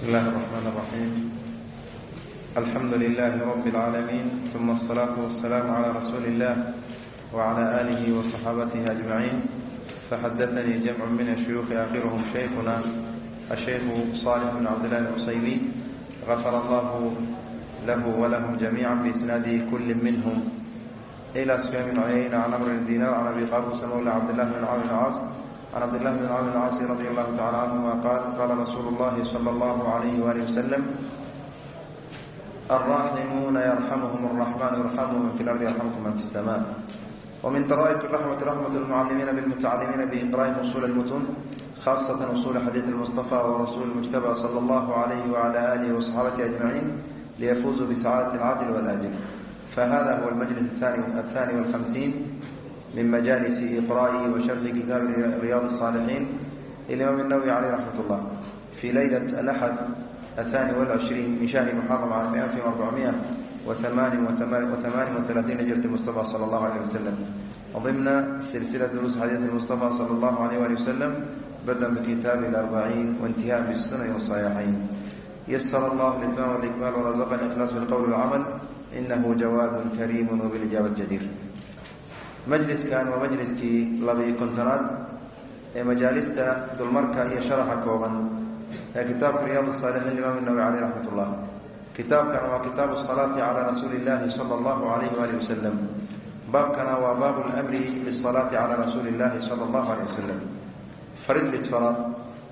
بسم الله الرحمن الرحيم الحمد لله رب العالمين ثم الصلاة والسلام على رسول الله وعلى آله وصحابته أجمعين فحدثني جمع من الشيوخ آخرهم شيخنا الشيخ صالح بن عبد الله العصيمي غفر الله له ولهم جميعا بإسناد كل منهم إلى سفيان بن عيينة عن عمرو الدينار عن أبي قابوس مولى عبد الله بن عمرو العاص can cabdillahi bn camr caasi radi allahu tacala canhuma qaal qaala rasuulu llahi sala allahu alayhi waalih wasalam alraaximuuna yarxamuhum araxman yarxamu man fi lardi yarxamkum man fi sama wmin dara'ib raxmati raxmat lmucalimiina bilmutacalimiina biiqra'ihim usul lmutun khasatan usul xadiid lmustafa warasuuli lmujtaba sala allahu alayhi wala alihi wasaxaabatihi ajmaciin liyafuuzuu bisacaadati alcadl walaajir fahada huwa almajlis athani walhamsiin min majalisi iqra'ihi wa sharxi kitaab riyaad الصaalixiin lmaam اnawwi caleyh raxmat اllah fii laylat alaxad aلhani wاlcishriin min shahri muxaram cala miati arbaعmiya waamaanin waamaanin waalaaiina jirti mustafa sala اllahu aleyh wasalam dimna silsila duruus xadiid mustafa sala اllahu aleyh ali wasalam badan bikitaabi اlarbaciin waاntihaa bisunani wasaxiixayn ysr allah litman wاlikmaal wrazaqani ikhlaas fi اlqowl wاlcamal inahu jawaad kariim wbilijaabat jadiir majliskan waa majliskii labiyo kontonaad ee majaalista dulmarka iyo sharaxa kooban ee kitaabka riyaad saalixiin imaam nawawi caleyh raxmat ullah kitaabkana waa kitaabu salaati calaa rasuuli illaahi sala allahu alayhi waali wasalam baabkana waa baabu lmri bisalaati calaa rasuuli illaahi sala allahu aleyh wasalam farid lisfara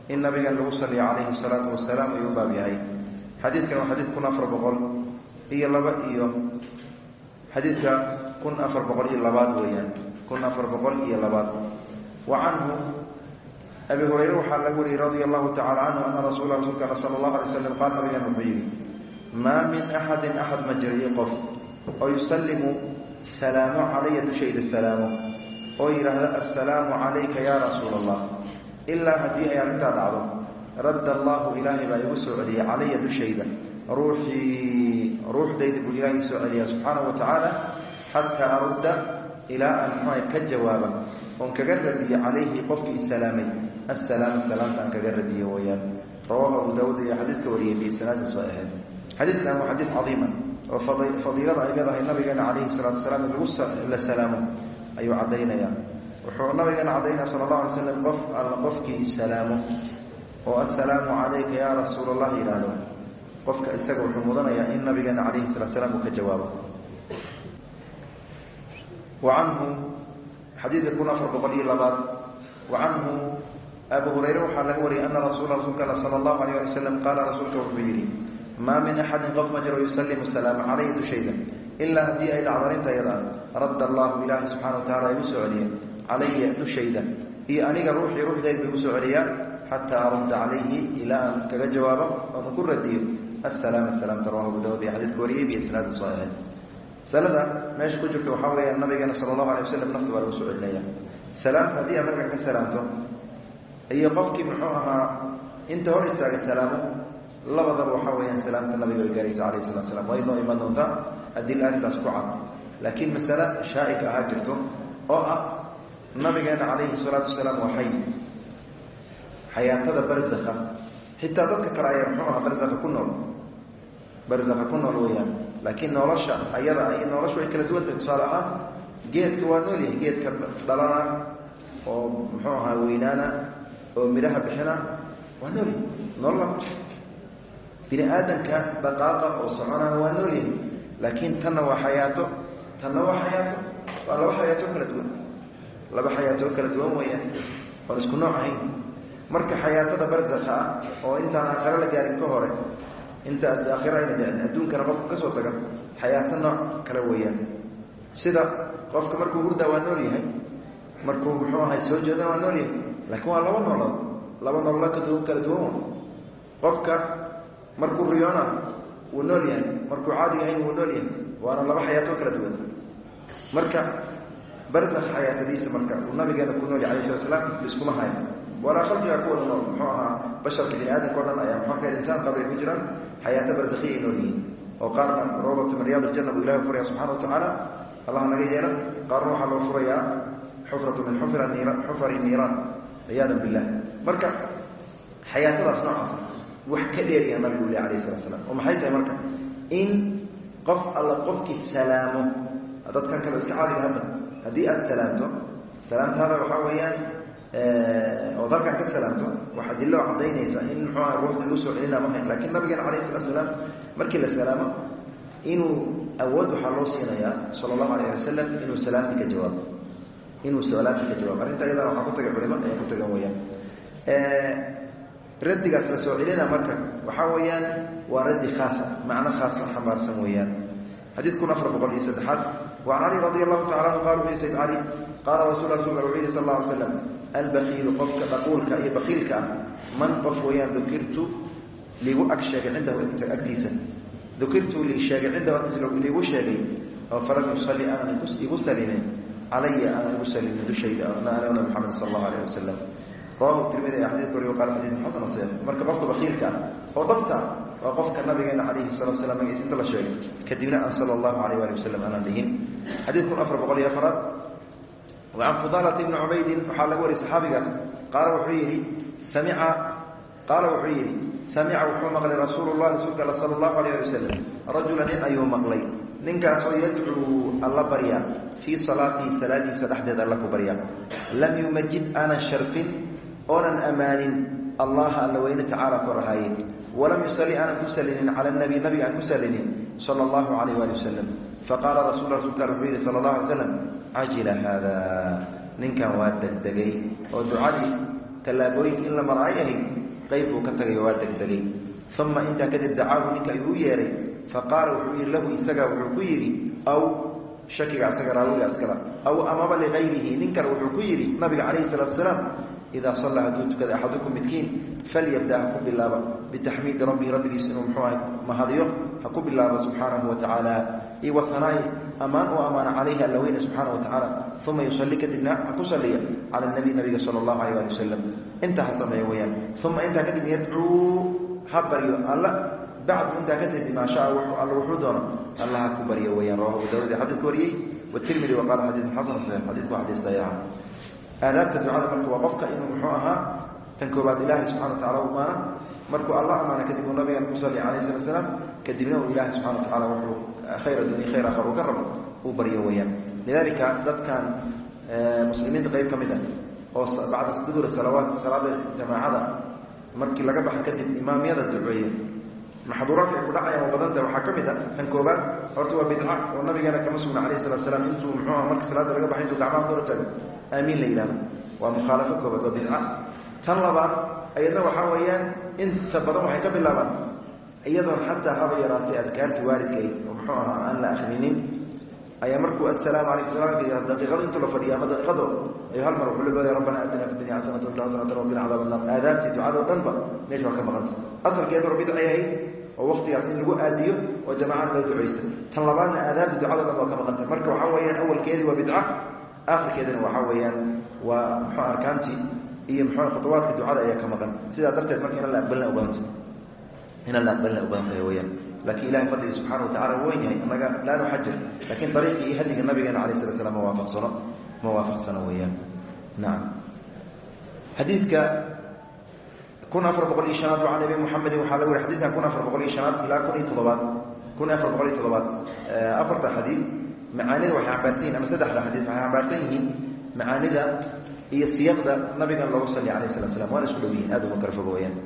in nabigan lagu saliya calayhi salaatu wasalaam ayuu baab yahay. Xadiidkan waa xadiid kun afar boqol iyo laba iyo xadiidka kun afar boqol iyo labaad weeyaan kun afar boqol iyo labaad. Wa canhu abi hurayre waxaa laga wariyey radia allahu tacala canhu ana rasuula rasuulka alla sala allahu alay slam qaal nabigan wuxuu yidhi maa min axadin axad ma jiriyo qof oo yusallimu salaamo calaya dushayda salaamo oo yidhaahda assalaamu calayka yaa rasuula allah ilaa haddii ay arrintaa dhacdo radda allahu ilaahay baa igu soo celiyay calaya dushayda ruuxii ruuxdayda buu ilaahay soo celiyaa wa tacaala xataa arudda ilaa aan muxuuha ka jawaaba oon kaga radiyo calayhi qofkii isalaamay assalaama salaamta aan kaga radiyo weyaan rawahu abu daawuud iyo xadiidka wariyey biisnaadin saxiixeed xadiidkan waa xadiid cadiima oo fadiilada ay leedahay nabigeena calayhi salaatu wasalaam in lagu la salaamo ayuu caddaynaya. Wuxuu nabigeena caddaynaya sala allahu alay qof alla qofkii salaamo oo assalaamu calayka yaa rasuul allah qofka isaga wuxuu mudanayaa in nabigeena calayhi salatu slam uu ka jawaabo. Wa canhu xadiidka kun afar boqol iyo labaad. Wa canhu abu hurayre waxaa laga wariyay ana rasuula rasuulka alla sala allahu alayh ali wasalam maa min axadin qof ma jiro yusallimu salaama calayhi dushayda ilaa haddii ay dhacdo arrinta yada radda allahu ilaahi subxana wa tacala igu soo celiya calaya dushayda. Iyo aniga ruuxii ruuxdeed ba igu soo celiyaa xataa arudda calayhi ilaa kaga jawaabo oon ku radiyo rawahu abu daawud iyo xadiidka wariyey biisnaadin saxiixeyn masalada meesha ku jirta waxaa weeyaan nabigeena sala allahu alay wasalam nafta baa lagu soo celinaya salaamta haddii aad nabiga ka salaamto iyo qofkii muxuu ahaa inta hor istaagay salaamo labadaba waxaa weeyaan salaamta nabiga way gaaraysa alayh salatu slam way noo iman doontaa haddii arrintaas ku cad. Laakiin masale shaa'ika ahaa jirto oo ah nabigeena calayhi salaatu wasalaam waa xay. Xayaatada barzakha. Xitaa dadka barzakha ku nool weeyaan. Laakiin nolosha ayada ay noloshu ay kala duwantahay tusaale ahaan geedka waa nool yahay geedka dhalana oo muxuu ahaa weynaana oo midhaha bixina waa nool yahay. Nolola bini aadamka dhaqaaqa oo soconana waa nool yahay. Laakiin tanna waa xayaato. Tanna waa xayaato. Waa laba xayaato kala duwan. Laba xayaatoo kala duwan weeyaan. Oon isku nooc ahayn. Marka xayaatada barzakha ah oo intaan aakhiro la gaarin ka hore inta aakhiro ayna dhicin adduunkana qofka ka soo taga xayaato nooc kale weeyaan. Sida qofka markuu hurdaa waa nool yahay markuu muxuu ahay soo jeedana waa nool yahay laakiin waa laba noolood laba noolood kadu kala duwan qofka markuu riyoona wuu nool yahay markuu caadi yahayn wuu nool yahay waana laba xayaatoo kala duwan. Marka barzakh xayaatadiisa marka uu nabigeena ku nool yahy alayh slat slam iskuma hayo. Walaa khalqiga kuwada nool muxuu ahaa basharka bini aadamka o dhan ayaa muxuu ka intaan qabay ku jiraan xayaato barzakhiya ay nool yihiin oo qaarna rawdata min riyaad aljanna buu ilahi furaya wa tacaala allah naga yeela qaarna waxaa loo furayaa xufratu min xufari niiraan ciyaadan billah. Marka xayaatadaas noocaasa wax ka dheeryaha nabigu le alayh salatu slam oo maxay tahay marka? In qof alla qofkii salaamo dadkan kale iska caadiga hadda haddii aad salaamto salaamtaada waxaa weeyaan ood halkan ka salaamto wax adilo cadaynaysa in muxuuaha ruuxda lagu soo celina mahayn lakiin nabigeena calayh salatu salaam markii la salaamo inuu awood waxaa loo siinayaa sala allahu alayh wasalam inuu salaamti ka jawaabo inuu salaamti ka jawaabo arrinta iyadana waxaa ku tagay culimo ay ku tagan weyaan raddigaas la soo celina marka waxaa weeyaan waa raddi khaasa macno khaasa xambaarsan weeyaan. Xadiid kun afar boqol iyo saddexaad. Wacan cali radi allahu tacala anhu qala wuxu yhi sayd cali qaala rasul rasulka wuxuu yihi sal albakiilu qofka dhaquulka iyo bakiilka ah man qof weeyaan dukirtu liigu ag sheegay cindahu agtiisa dukirtu lii sheegay cindahu agtiisa liigu sheegay oo falam yusalli aanan igu salinin calaya aanan igu salinin dushayda ana maxamed sal allahu alayh wasalam rawahu tirmidi ee xadiidka wariyo qaala xadiidun xasan saxiix marka qofka bakiilka ah oo dhabta waa qofka nabigeena calayhi salatu salam magaciisa inta la sheegay kadibna aan sala allahu alayh waali wasalam aanan dhihin xadiid kun afar boqol iyo afaraad wacan fudaalata ibni cubaydin waxaa laga wariyay saxaabigaas. Qaala wuxuu yidhi samica qaala wuxuu yidhi samica wuxuu maqlay rasuulu llah rasuulka alla sala allahu alayh ali wasalam rajula nin ayuu maqlay. Ninkaasoo yadcuu alla barya fii salaatihi salaadiisa dhexdeeda alla ku barya lam yumajid aanan sharfin oonan ammaanin allaha alla weyne tacaala kor ahaaye walam yusalli aanan ku salinin cala nabi nabiga aan ku salinin sala allahu calayh waali wasalam faqaala rasul al slam cajila haada ninkan waa degdegay oo ducadii tallaabooyinka in la mar ay ahayd qayb buu ka tagay waa degdegay. Uma intaa kadib dacaahu ninka ayuu u yeehay faqaala wuxuu yidhi lahu isaga wuxuu ku yidhi aw shakiga asaga raawiga iskala aw amaba ligayrihi nin kale wuxuu ku yidhi nabiga calayhi salatu wasalaam idaa sallaa hadduu tukada axadukum midkiin falyabda ha ku bilaaba. Bitaxmiidi rabbihi rabbigiis inuu muxuu aha mahadiyo ha ku bilaaba subxaanahu wa tacaala iyo wahanaa'i ammaan uu ammaana calayhi alla weyne subxaana wa tacaala. Uma yusalli kadibna ku salliya cala nabiy nabiga sala allahu alayh ali wasalam intaa ha sameeya weyaan uma intaa kadib yadcuu ha baryo alla. Bacdu intaa kadib bimaa shaa alla wuxuu doono. Alla ha ku baryo weyaan rawahu abu dawud xadiidku wariyey. Watirmidi wa qaala xadiidun xasan saxiix xadiidku xadiis saxiixa aadaabta ducada marka waa qofka inuu muxuu ahaa tan koobaad ilaahay subxana wa tacala u maana markuu alla amaana kadib uu nabigan ku salli calayh slat slaam kadibna uu ilaahay subxana wa tacala wuxuu khayr addunya khayr aakhar uu ka rabo uu baryo weeyaan. Lidalika dadkan muslimiinta qayb ka mid ah oo bacda duhuri salawaat salaada jamaacada markii laga baxa kadib imaamyada duceeya maxduuraadka ay ku dhacayaan oo badanta waxaa ka mid a tan koobaad horta waa bidca oo nabigeena kama sugna calayh salat slaam intuu muxuuha marka salaada laga baxay intuu gacmaha kula tago aamiin la yidhahdo waa mukhaalafo koobaad waa bidca tan labaad ayadna waxaa weeyaan inta badan waxay ka bilaabaan. Iyadoon xataa haba yaraatay adkaarti waalidkayd oo muxuu ahaa aan la akhrinin ayaa markuu assalaamu calaykum daqiiqado intuu la fadhiya ama daqiiqado ayuu hal mar wuxuu la boodaya rabbana aatina fi dunya xasanata wafi xasanatan waqina cadaab annar aadaabtii ducadoo dhanba meesha waa ka maqanta asalkeeduna bidcay ahayd oo waqtigaas in lagu aadiyo oo jamacad loo ducaysta tan labaadna aadaabta ducado dhan waa ka maqanta marka waxaa weeyaan awalkeedii waa bidca akhirkeedina waxaa weeyaan waa muxuu arkaantii iyo muxuu khutuwaadka ducada ayaa ka maqan. Sidaa darteed marka inaan la aqbalina u badanta inaan la aqbalina u badan tahay weyaan laakiin ilahay fadliga subxana wa tacala wen yahay anaga laa nuxajir lakiin ariiqii iyo hadiga nabigeena alayh slat slam ma waafaqsano ma waafaqsano weyaan nacam xadiidka kun afar boqol iyo shanaad waa can abi muxamedin waxaa laga wari xadidkan kun afar boqol iyo shanaad ilaa kun iyo toddobaad. Kun afar boqol iyo toddobaad. Afarta xadiid macaanida waxay xambaarsan yihiin ama saddexda xadiid waxay xambaarsan yihiin macaanida iyo siyaqda nabigan loogu saliya alayh slat slam waana isku dhow aad uma kala fogo weyaan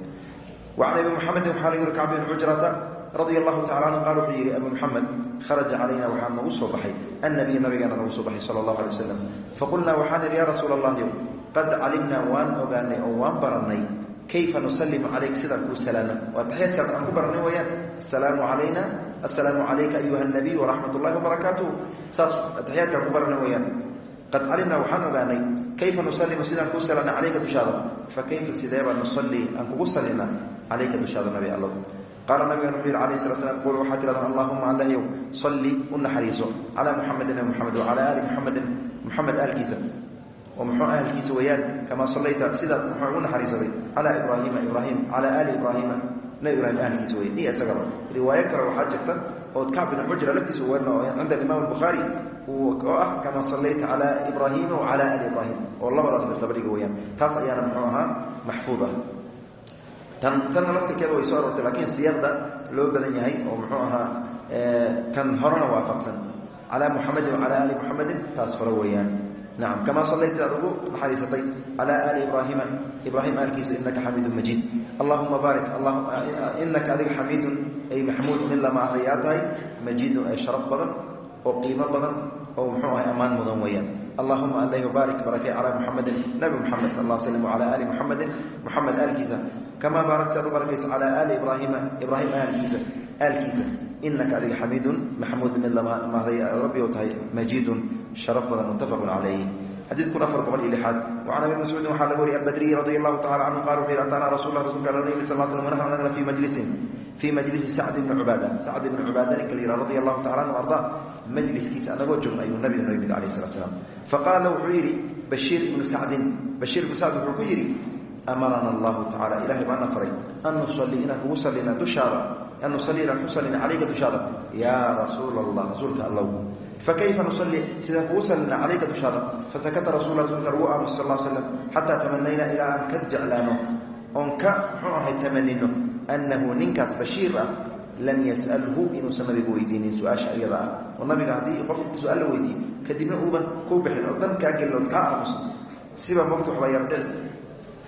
wacan abi muxamedin waxaa laga wari kacb bin cujrata radia allahu tacala anhu qaal wuxuu yidhi muxamed kharaja calayna waxaa nagu soo baxay annabiy nabigeena nagu soo baxay sala allahu alay wasalam faqulnaa waxaan idhi yaa rasuula allahi qad calimnaa waan ogaanay oo waan barannay kayfa nusallimu calayk? Sidaan kuu salaano waa taxiyaadkaad aan ku barannay wayaan assalaamu calayna assalaamu calayka ayuha nabiy waraxmat ullahi wabarakaatuh saas taxiyaadkaan ku barannay wayaan qad calimnaa waxaan ogaanay kayfa nusallimu sidaan kuu salaana calayka dushaada? Fa kayfa sideebaa nusallii aan kugu sallina calayka dushaada nabi allow qaala nabigan wuxuu yidhi alayh slat slam qul waxaa tirahdaan allahuma allahyow salli u naxariiso calaa muxamedin nabi moxamed wacalaa aali muxamedin muxamed aalkiisa. Oo muxuu ahalkiisa weeyaan kamaa sallayta sidaad muxuu ugu naxariisaday? Calaa ibraahiima ibraahim calaa aali ibraahiima nabi ibrahim ahalkiisa weya iyo isagaba riwaayo kale waxaa jirta ood kacb bin xujra laftiisa warina oo cinda alimaam albukhaari oo ah kamaa sallayta calaa ibraahiima wacalaa aali ibraahim oo labadaas dabadhiga weyaan taas ayaana muxuu ahaa maxfuud ah. Tan tanna laftirkeeda way soo aroortay laakiin siyaaqda loo badan yahay oo muxuu ahaa tan horena waafaqsan. Calaa muxamedin wacalaa aali muxamedin taas hore weeyaan nacam kamaa sallayt sidaad ugu naxariisatay calaa aali ibraahiima ibraahim aalkiisa inaka xamiidun majiid. Allahuma baarik inaka adiga xamiidun ay maxmuud mid lama ahdayaa tahay majiidun ay sharaf badan oo qiimo badan oo muxuu ahay ammaan mudan weeyaan. Allahuma allahu baarik barakay calaa muxamedin nabi muxamed sal alla slam wacalaa aali muxamedin muxamed aalkiisa kamaa baarakta aad u barakaysa calaa aali ibraahiima ibraahim aalkiisa aalkiisa inaka adiga xamiidun maxmuud mid lama mahday rabbi tahay majiidun sharaf badan muttafaqun calayh xadiid kun afar boqol iyo lixaad wacan abi mascuudin waxaa laga wariyay albadriyi radi allahu tacala canhu qala wuxuu yihi ataana rasul lah rasulka alla nabi sal slam wanaxnu anagna fii majlisin fii majlisi sacd ibni cubaada sacd ibni cubaada ninka la yihaha radi allahu tacala anhu arda majliskiisa anagoo joogna ayuu nabiga noo yimid alayh salat slam faqaala wuxuu yidhi bashiir ibnu sacdin bashiir ibnu sacd wuxuu ku yidhi amarana allahu tacala ilahay baana faray an nusalli inaan kugu sallina dushaada an nusalli inaan ku sallina calayka dushaada yaa rasuula allah rasuulka allow fakayfa nusalli sidaan kugu sallina calayka dushaada fasakata rasul rasulka lagu aamus sal slam xataa tamanayna ilaa aan ka jeclaano oon ka muxuu ahay tamanino annahu ninkaas bashiir ah lam yas'alhu inuusan nabigu weydiinin su'aasha iyada ah oo nabiga haddii qof su'aal la weydiiye kadibna uuban kuu bixin oo dan kaa gelin ood kaa aamus siba mogta waxbaa yardhici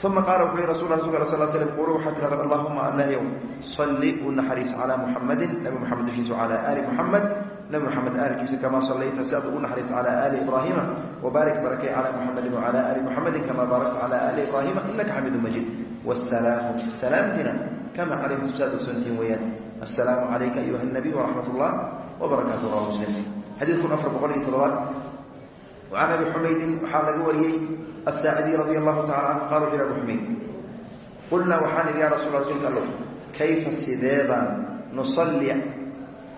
uma qaala wuxuu yihi rasul rasulka al sl slm qulu waxaa tirahdaan allahuma allahyow salli u naxariis calaa muxamadin nabi moxamed dushiisa calaa aali muxamed nabi moxamed aalkiisa kamaa sallayta si aad ugu naxariista calaa aali ibraahiima wabaarik barakay calaa muxamedin wacalaa aali muxamedin kamaa baarakta calaa aali ibraahiima inaka xamiidu majiid. Wasalaamu salaamtina kama calimtu saad ogsoontihin weeyaan. Assalaamu calayka ayuha nabiy waraxmat ullah wbarakaatu rawa muslim xadiid kun afar boqol iyo toddobaad. Can abi xumaydin waxaa laga wariyey asaacidi radi allahu tacala canhu qala wuxu abu xumayd qulnaa waxaan idhi ya rasul rasuulka allow kayfa sidee baan nusalli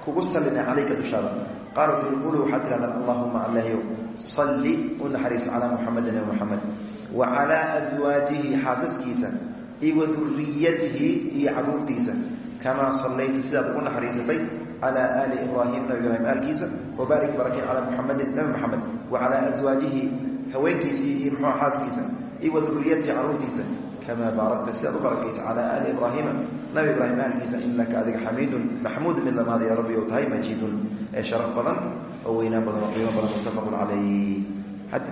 kugu sallinay calayka dushaada. Qaala wuxuu quluu waxaad tihahdaan allahuma allahyow salli u naxariiso calaa muxamedin nabi muxamed wa calaa aswaajihi xaasaskiisa wa duriyatihi iyo caruurtiisa. Kamaa sallayta sidaad ugu naxariisatay calaa aali ibraahim nabi ibraahim aalkiisa. Wabaarik barakay calaa muxamedin nabi moxamed wa calaa aswaajihi haweenkiisii iyo muxua xaaskiisa wa duriyatihi caruurtiisa kamaa baarakta sidaad u barakaysa calaa aali ibraahiima nabi ibraahim aalkiisa inaka adiga xamiidun maxmuud mid lamaada ya rabbi ou tahay majiidun ee sharaf badan oo weynaan badan oo qiimo badan muttafaqun calayh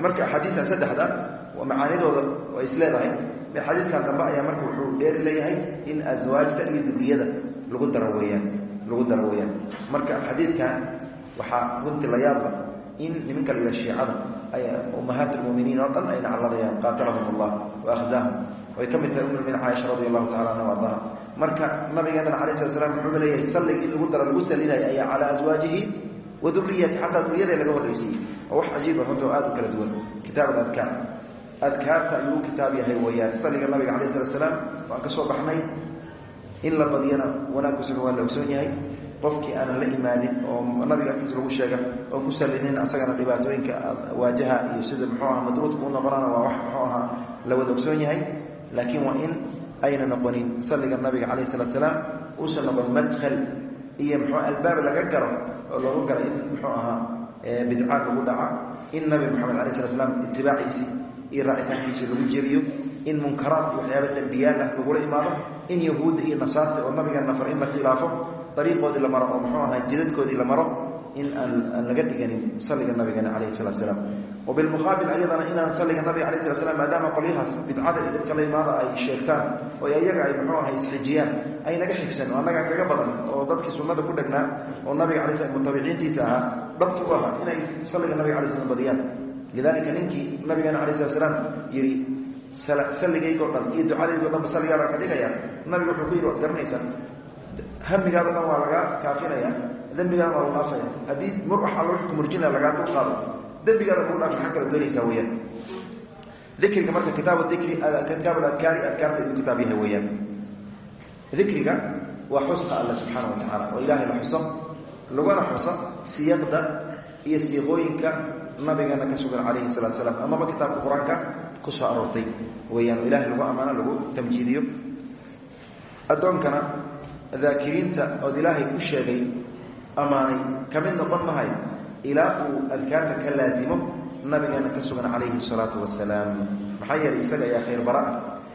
marka axaadiistan saddexda macaanidooda ay is leedahay xadiidkan dambe ayaa marka wuxuu dheeri leeyahay in aswaajta iyo duriyada lagu daro weyaan lagu daro weeyaan marka xadiidkan waxaa runtii la yaabla in nimanka la yidhaha shiicada ay ummahaat lmuminiin oo dhan ay nacladayaan qaatalahum allah wa akhzaahum way ka mid tahay umulmin caaisha radi allahu tacala anha ardaha. Marka nabigeenana alay slat slam wuxuuba leeyahay salligii in lagu daro lagu salinaya ayaa calaa aswaajihi wa duriyati xataa duriyada laga horraysiiyey oo wax cajiiba runta oo aad u kala duwan. Kitaab aladkaar adkaarta ayuu kitaab yahay weyaan salliga nabiga alay slat slaam waan ka soo baxnay in la badiyana wanaagkusuna waa la ogsoon yahay. Qofkii aanan la imaanin oo nabiga agtiisa lagu sheega oon ku salinin asagana dhibaatooyinka waajaha iyo sida muxuu aha madruudka u noqonana waa wax muxuu ahaa la wada ogsoon yahay laakiin waa in ayna noqonin salliga nabiga calayh salat slaam uusan noqon madkhal iyo muxuu albaab laga garo oo loogu galo in muxuu ahaa bidca lagu dhaca. In nabi moxamed alay slat slam itibaaciisii iyo raacitaankiisa lagu jebiyo. In munkaraad iyo waxyaaba dembiyaal ah lagula imaado. In yahuudda iyo nasaarta oo nabiga nafar in la khilaafo. Dariiqoodii la maro oo muxuu ahaa jidadkoodii la maro. In aan laga dhiganin salliga nabigeena calayhi salat slaam wabilmuqaabil ayadana inaan salliga nabiga alay slat slam maadaama qolyahaas bidcada iyo dhibka la imaada ay sheegtaan oo ayaga ay muxuu ahay isxijiyaan ay naga xigsan oo annaga kaga badan oo dadkii sunnada ku dhegnaa oo nabiga alay slam mutabiciintiisa ahaa dhabta u ahaa inay salliga nabiga alay slam badiyaan lidalika ninkii nabigeena alay slat slaam yidhi salligaygo dhan iyo ducadaydo dhanba salligaadaan ka dhigaya nabiga wuxuu ku yidhi waad garanaysaa hamigaada dhan waa lagaa kaafinaya dembigaada waa lagu dhaafaya haddii mur waxaa loo xukumurjinaya lagaa dul qaado dembigaada lagu dhaafa xag kala doonaysaa weyaan dikriga marka kitaab dikri kitaab adkaari adkaarta inuu kitaab yahay weeyaan. Dikriga waa xuska alle subxaana wa tacaala oo ilaahay la xuso laguna xuso siyaqda iyo siiqooyinka nabigeena ka sugan calayhi salaatu salaam. Amaba kitaabka qur'aanka ku soo aroortay weeyaan oo ilahay lagu ammaano lagu tamjiidiyo. Addoonkana daakiriinta ood ilaahay ku sheegay ammaanay ka noqon mahay ilaa uu adkaarta ka laasimo nabigeena ka sugan calayhi salaatu wasalaam. Maxaa yeelay isaga ayaa khayr bara ah.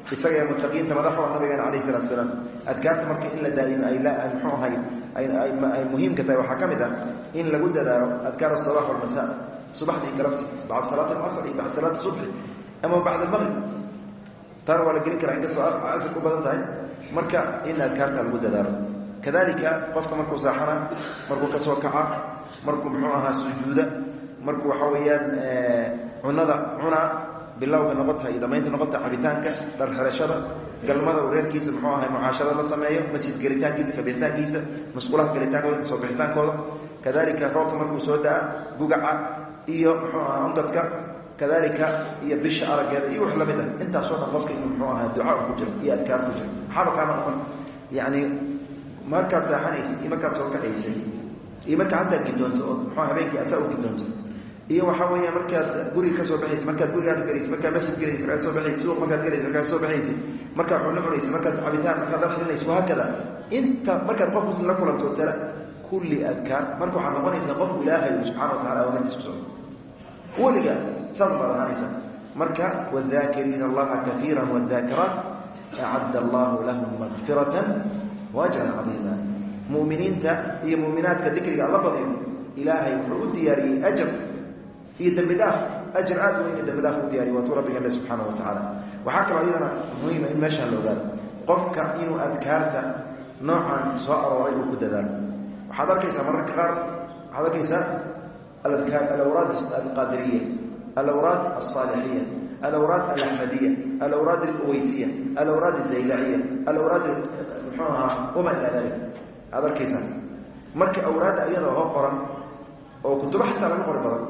Isaga ee muttaqiinta madaxo nabigeena calayhi salatu salaam adkaarta marka in la daa'imo ay muxuu ahay ay muhiimka tahay waxaa ka mid ah in lagu dadaalo adkaar asabax walmasa subaxdii galabti bacda salaat alcasr iyo bacda salaat subxi ama bacda almaqrib taana waa la gelin karaa inkastoo casr ku badan tahay. Marka in adkaarta lagu dadaalo kadalika qofka markuu saaxana markuu ka soo kaca markuu muxuu ahaa sujuuda markuu waxa weeyaan cunada cunaa bilowga noqota iyo damaynta noqota cabitaanka dharxerashada galmada uu reerkiisa muxuu ahay mucaashada la sameeyo masjid gelitaankiisa kabixitaankiisa musqulaha gelitaankooda ka soo bixitaankooda. Kadalika roobka markuu soo da'a gugaca iyo muxuu ahaa undadka kadalika iyo bisha araggeeda iyo wax la mid ah. Intaasoo dhan qofka inuu muxuu ahaa duca ku jiro iyo adkaar ku jiro maxaaba kaama noqon? Yacni markaad saaxanaysay iyo markaad soo kacaysay iyo markaa hataa gidoonto oo muxuu habeenkii ataa u gidoonto iyo waxaa weeya markaad guriga ka soo baxaysa markaad gurigaaka galaysa markaad masjid galaysa markaad soo baxaysa suuq markaad galaysa markaad soo baxaysa markaad xubno cunaysa markaad cabitaan markaad dad xilinaysa wahaakada inta markaad qof muslim la kulanto tala kulli adkaar marka waxaad noqonaysaa qof ilaahay uu subxana wa tacala awaantiis ku socdo weliga saas baad ahaanaysaa marka wadaakiriina allaha kaiira wadaakiraat acadda allahu lahum makfiratan waajran cadiima muminiinta iyo muminaadka dikriga alla badiyo ilaahay wuxuu u diyaariyey ajar iyo dembi dhaaf. Ajar aad u weyne dembi dhaaf u diyaariy waatuu rabbiga le subxaana wa tacaala waxaa kaloo iyadana muhiima in meeshaan la ogaado qofka inuu adkaarta noocan soo arooray uu ku dadaalo. Waxaad arkaysaa mararka qaar waxaad arkaysaa aladkaar alawraad alqaadiriya alawraad alsaalixiya alawraad alaxmadiya alawraad alweysiya alawraad azaylaciya alawraad muxuu ahaa wamaa ilaa dalik aad arkaysaa marka awraadda iyada hoo qoran oo kutubo xataa laga qori badan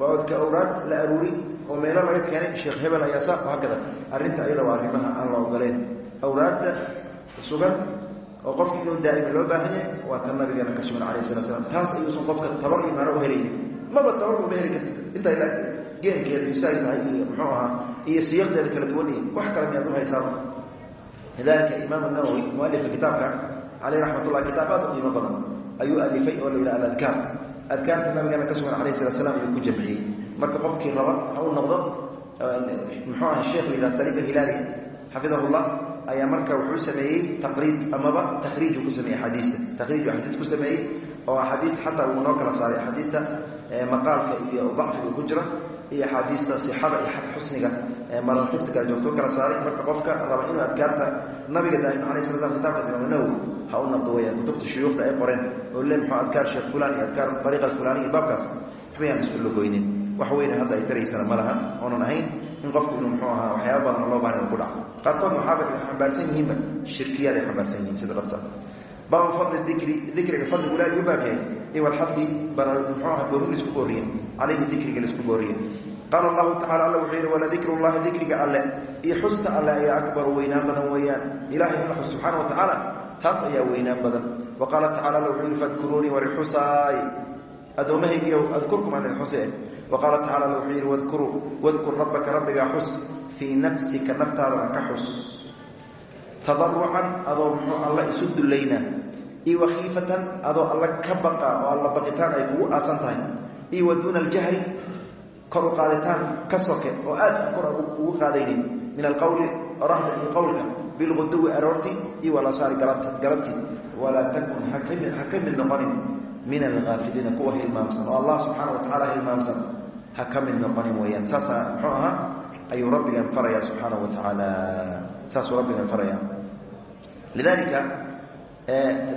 waa odka awraad la aruuri oo meelo laga keenay sheekh hebel ayaasa hakada arrinta iyada waa arrimaha aan la ogoleyn awraadda sugan oo qofki inuu daa'ima loo baahan yahay waa tan nabigeena ka sugan calayh sala slam taas ayuusan qofka tabar iyo maano u helaynin maba tabar uma heli karti intaa ila geenkeeda iyo saay tahay iyo muxuu ahaa iyo siyaqdeeda kala duwan iyo wax kale miyaad u haysaaba lidalika imaam nawowi mualifka kitaabka caleyh raxmat ullah kitaab aad u qiimo badan ayuu alifay oo la yidhaha aladkaar adkaarta nabigeena ka sugan calayh salat slam ayuu ku jamciyey. Marka qofkii raba ha u noqdo muxuu aha sheekh la yidhaha saliim alhilaali xafidahullah ayaa marka wuxuu sameeyey taqriid amaba takhriiju ku sameeyey axaadiista takhriiju axaadiis ku sameeyey oo axaadiis xataa uu noo kala saaray axaadiista maqaalka iyo dacfiga ku jira iyo axaadiista sixada iyo xusniga maratibta kala joogto kala saaray. Marka qofka raba inuu adkaarta nabiga daa'im alayh sala slam kitabkaas imaam nawowi ha u naqdo weyaan kutubta shuyuukhda ay qoreen oo le muxuu adkaar sheekh fulan iyo adkaar ariiqa fulaniya baabkaas. Waxbayaan isku logoynin wax weyne hadda ay taraysana ma lahan. Oonan ahayn in qofku inuu muxuu ahaa waxyaaba badan loo baahan ku dhaco. Qaarkood waxaaba xambaarsan yihiinba shirkiyaad ay xambaarsan yihiin sida qabta. Baabu fadli dikri dikriga fadligu ilaahi u baab yahay iyo walxadi muxuu aha boodin la isku booriye. Calayhi dikriga la isku booriye qaala allahu tacala alla wuxuu yidhi waladikru llahi dikriga alle iyo xusta alle ayaa akbaru weynaan badan weeyaan ilahay in la xus subxaana wa tacaala taas ayaa weynaan badan wa qaala tacala alla wuxuu yidhi fadkuruunii warixusaay addoommahaygiiyow adkurkum aan xuse wa qaala tacala alla wuxuu yidhi wadkuruu wadkur rabbaka rabbigaa xus fii nafsika naftaadana ka xus tadarucan adoo muxuu alla isu dullaynaa iyo wakhiifatan adoo kor u qaaditaan ka soke oo aad kor ugu qaadaynin min alqowli oraxda iyo qowlka bilquduwi aroorti iyo walasaari galabti walaa takun ha ka mid noqonin min alhaafiliina kuwa hilmaamsan. Oo allah subxaana wa tacaala hilmaamsan. Ha ka mid noqonin weyaan saasaa muxuu ahaa? Ayuu rabbigan faraya subxaana wa tacaala saasuu rabbigan faraya lidalika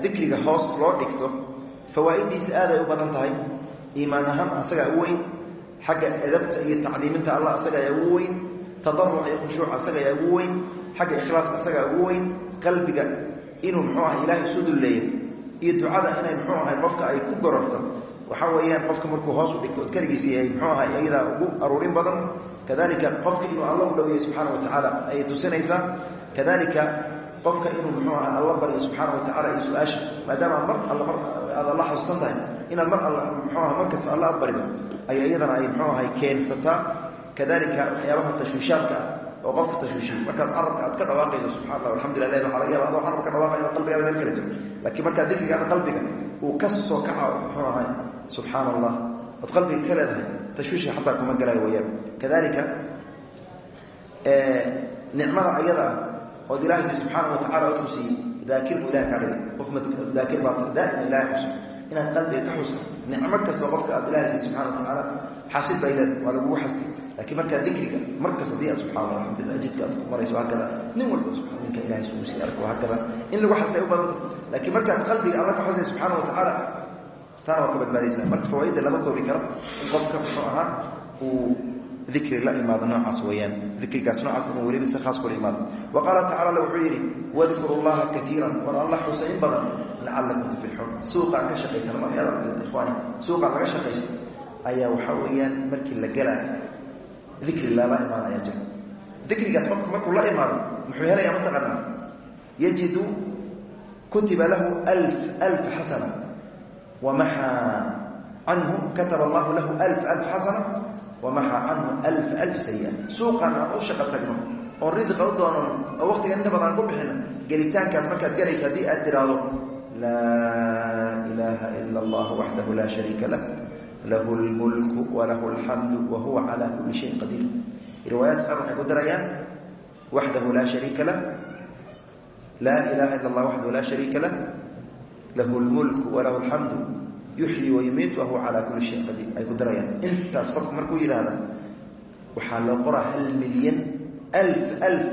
dikriga hoos loo dhigto fawaa'idiisa aaday u badan tahay. Iimaan u weyn xagga edabta iyo tacdiiminta allah asaga ayaa ugu weyn. Tadaruc iyo khushuuc asaga ayaa ugu weyn. Xagga ikhlaaska asagaa ugu weyn. Qalbiga inuu muxuu aha ilaahay isu dulleeyo. Iyo ducada inay muxuu ahay qofka ay ku gororto. Waxaa weeyaan qofka markuu hoos u dhigto od keligiisii ay muxuu ahay iyadaa ugu aruurin badan. Kadalika qofka inuu alla u dhowyahay subxaana wa tacaala ayay tusinaysaa. Kadalika qofka inuu muxuu aha alla baryo subxaana wa tacala iyo su'aasha. Maadaama mar alla mar aad alla xasuusan tahay inaad mar alla muxuu aha mar kasta alla aad barido ay iyadana ay muxuu ahay keensataa kadalika waxyaabaha tashwiishaadka ah oo qofka tashwiishiy markaad carabka aad ka dhawaaqayso subxaa allah alxamdulillah leh waxaa laga yaba adoo carabka ka dhawaaqayo qalbigaada meel kala jiro laakiin markaa dikrigaada qalbiga uu ka soo kaca muxuu ahay subxaana allah ood qalbiga ka leedahay tashwiishka xataa kuma galayo weyaan kadalika nicmada ayada ah ood ilahay sii subxaana wa tacala odku siiyey daakir buu ilahay kaa dhigay qof daakir baa ta daa'ima ilahay xuso inaad qalbiga ka xusa nicmo kastoo qofka aad ilahay sii subxana wa tacaala xasid bay leed waa lagugu xasti laakiin markaa dikriga markas haddii aad subxana allah alxamdulilah jidka aad ku marayso hakada nin walba ninka ilahay sugu sii arko hakada in lagu xastay u badanta laakiin markaad qalbiga alla ka xusay subxaana wa tacaala taana waa ka badbaadaysaa. Marka fawaaidda lama koobi karo in qofka muxuu ahaa uu dikri la imaado noocaas weeyaan. Dikrigaas noocaas inuu weliba khaas kula imaado. Wa qaala tacala alle wuxuu yidhi wadkuru llaha kaiiran war alla xusa in badan lacalakum tuflixuun. Suuqaan ka shaqaysan ma miyaad aragtay ikhwaani suuqaan laga shaqaysto ayaa waxaa weeyaan markii la galaa dikri lala imaado ayaa jira. Dikrigaas qofka markuu la imaado muxuu helayaa mataqaanaa yajidu kutiba lahu alf alf xasana wamaxaa canhu kataba allahu lahu alf alf xasana wamaxaa canhu alf alf sayi-a suuqan aan u shaqo tagno oo risiqa u doonan oo waqtiga inta badan ku bixina gelitaankaas markaad galaysa haddii aad tiraahdo laa ilaaha ila allah waxdahu laa shariika lah lahu lmulku walahu alxamdu wa huwa calaa kulli shayin qadiir riwaayaadka qaar waxay ku darayaan waxdahu laa shariika lah laa ilaha ila allah waxdahu laa shariika lah lahu lmulku walahu alxamdu yuxyi wayumiit wahuwa calaa kulli shayin qadiir ay ku darayaan. Intaas qofku markuu yidhaahda waxaa loo qoraa hal milyan alf alf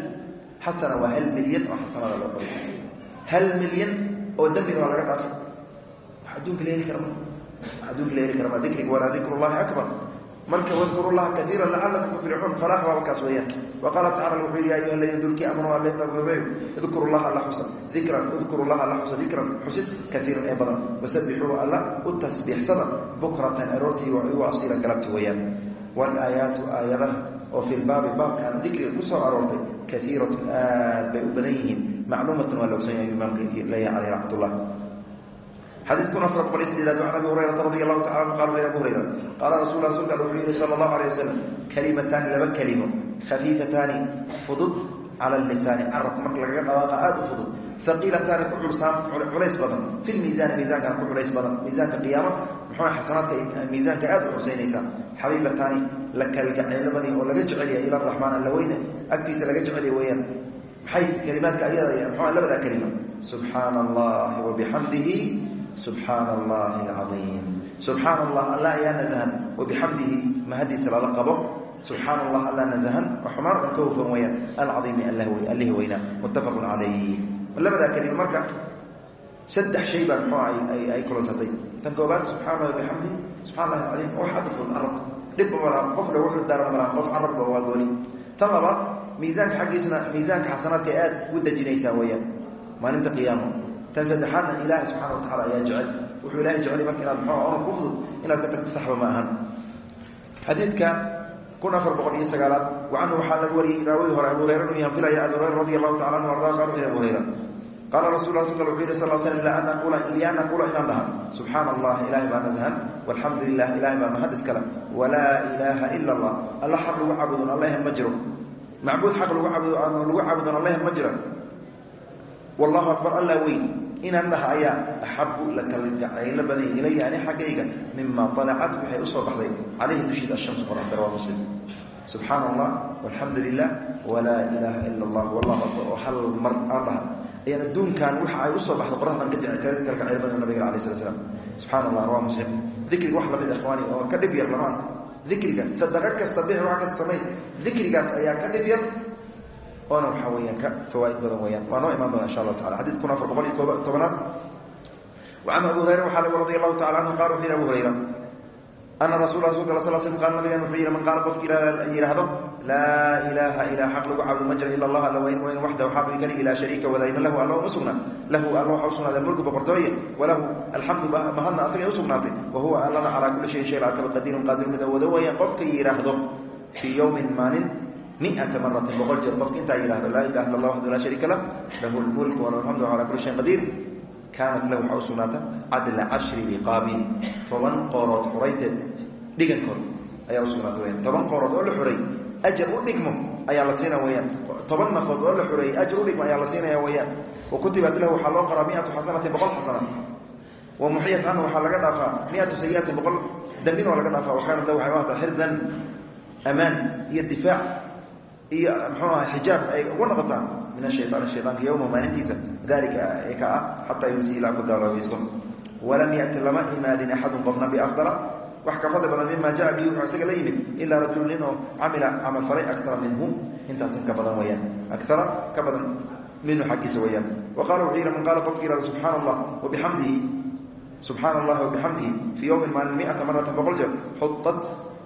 xasana waa hal milyan oo xasanada loo qoray. Hal milyan oo dembina waa laga dhaafay. Wax adduunka la heli kara ma. Wax adduunka la heli kara ma. Dikriga walaa dikru llahi akbar marka wadkuru llaha kaiira lacalakum tuflixuun falaax waaba kaas weeyaan. Wa qaala tacala wuxuu yidhi ya ayuha aladiina dulkii amanuu alinabeyo idkuru llaha alla xusa dikran idkuru llaha alla xusa dikran xusid kaiiran ee badan. Wasabixuu alla u tasbiixsada bukratan aroortii wa asiila galabti weeyaan. Walaayaatu aayadaha oo fi lbaabi baabkan dikriga ku soo aroortay kaiiratun aad bay u badan yihiin. Macluumatun waa la ogsan yahay imaamka leeyahay caleyh xadiidkun afar boqol iyo sideedaad can abi hurayrata radi allahu tacala anhu qala abu hurayra qaala rasul rasulka al wuxuu yihi sala allahu alay wasalam kalimataani laba kelimo khafiifataani fudud cala lisaani carabka marka lagaga dhawaaqa aada u fudud. Haqiilataani ku culays badan. Fi lmiisaani miisaankan ku culays badan. Miisaanka qiyaama muxuu xasanaadka miisaanka aada u xusaynaysaa xabiibataani la kalgaceelo badii oo laga jecelyahay ila raxmaan alla weyne. Agtiisa laga jecelya weeyaan. Maxay kelimaadka ayada muxua labadaa kelima subxaana allahi wabixamdihi subxaana allahi alcaiim subxaana allah alla ayaa nasahan wabixamdihi mahadiisa lala qabo subxaana allah alla nasahan oo xumaan dhan ka hufan weyaan alcaiimi allih weynaa muttafaqun calayh labadaa kelima marka saddex shay baa muxuu ay kulansatay tan koobaad subxaana wabixamdihi subxana allahi alcaiim wax aad fudud carabka dhibba malaa qof le wuxuu daaran malaa qof carabka waa gooni. Tan labaad miisaanka xaggiisna miisaanka aad u dejinaysaa weyaan maalinta qiyaama tan saddexaadna ilaahay subxana wa tacala ayaa jecel. Wuxuu ilahay jecel marka inaad mxuu ona ku fudud inaad ka tagto saxba ma ahan. Xadiidka kun afar boqol iyo sagaalaad wacanhu waxaa laga wariyey raawadi hore abu hurayra inuu yanfilaya abi hurayra radi allahu tacala anhu arda qala wuxuu abu hurayra qaala rasul rasulka wuxuu yihi sal slam lian aqula inaan dhaha. Subxaana allah ilahay baa nasahan. Walxamdu lilah ilahay baa mahad iskale walaa ilaaha ila allah. Alla xaq lagu caabudon allahan ma jiro. Macbuud xaq lagu caabud lagu caabudon allahan ma jira. Wallahu akbar inaan dhaha axabu la badanya ilaya ani xaggayga mima alacat waxay u soo baxday calayhi dushiisa ashamsu qoraxda rawaa muslim. Subxaana allah walxamdu lilah walaa ilaaha ila allah wallahu akbar. Oo hal mar aan dhaha ayaan adduunkan waxa ay u soo baxday qoraxdan kalgacaylo badan nabiga alay slat slam subxana allah rawaa muslim. Dikriga wax la mid ikhwaani oo ka dhib yar lamaan. Dikriga sadaqo kasta bixi wax kasta samay. Dikrigaas ayaa ka dhib yar oona waxaa weyaan ka fawaaid badan weyaan waa noo imaan doona insha allahu tacala xadid kun afar boqol iyo toba tobanaad. Wacanhu abu hurayra waxaa lagu radi allahu tacala anhu qala wuxuu yihi abu hurayra ana rasul rasulka al sl slam qaal nabigan wuxuu yihi man qaala qofki yidhaahdo laa ilaaha ilaa xaq lagu caabudo ma jiro ila allah alla weyn weyn waxdahu xaqi kaligi laa shariika wadayna lahu alla uma sugna. Lahu alla waxa u sugnaaday mulku boqortooye walahu alxamdu mahadna asagay u sugnaatay wa huwa allana calaa kulli shayin shay arkaba qadiirun qaadir mid awoodo weeyaan qofka yidhaahdo fii yowmin maalin miata maratin boqol jeer qofka intaa yihahdo laa ilaha illa allah waxdu laa shariika lah lahu lmulku walahu alxamdu calaa kulli shayin qadiir kaanat lahu waxaa u sugnaata cadla cashri riqaabin toban qoorood xuraynteed dhigankood ayaa usugnaata weyaan toban qoorood oo la xuray ajar u dhigmo ayaa la siina weyaan toban nafood oo la xureeyey ajar u dhigmo ayaa la siinaya weyaan wa kutibat lahu waxaa loo qoraa miatu xasanatin boqol xasana wa muxiyat canhu waxaa laga dhaafaa miatu sayiatin boqol dambin oo laga dhaafaa. Wa kaanat lahu waxay u ahtaa xirzan amaan iyo difaac iyo mxuu aha xijaab ay uga noqotaan min ashayaan shaydaanka yowma maalintiisa. Dalika ka ah xataa yumsi ilaa ku daaloobaysto walam yati lama imaadin axadun qofna biafdala. Wax ka fadli badan mima jaa bihi wuxuu isaga la yimid ilaa rajulu nin oo camila camal falay akara minhu intaas in ka badan weyaan akara ka badan minhu xaggiisa weyaan wa wuxuu yidhi man qaala qofki yihahdo subxaana allah wabixamdihi subxaana allahi wabixamdihi fii yowmin maalin miata maratan boqol jeer xutat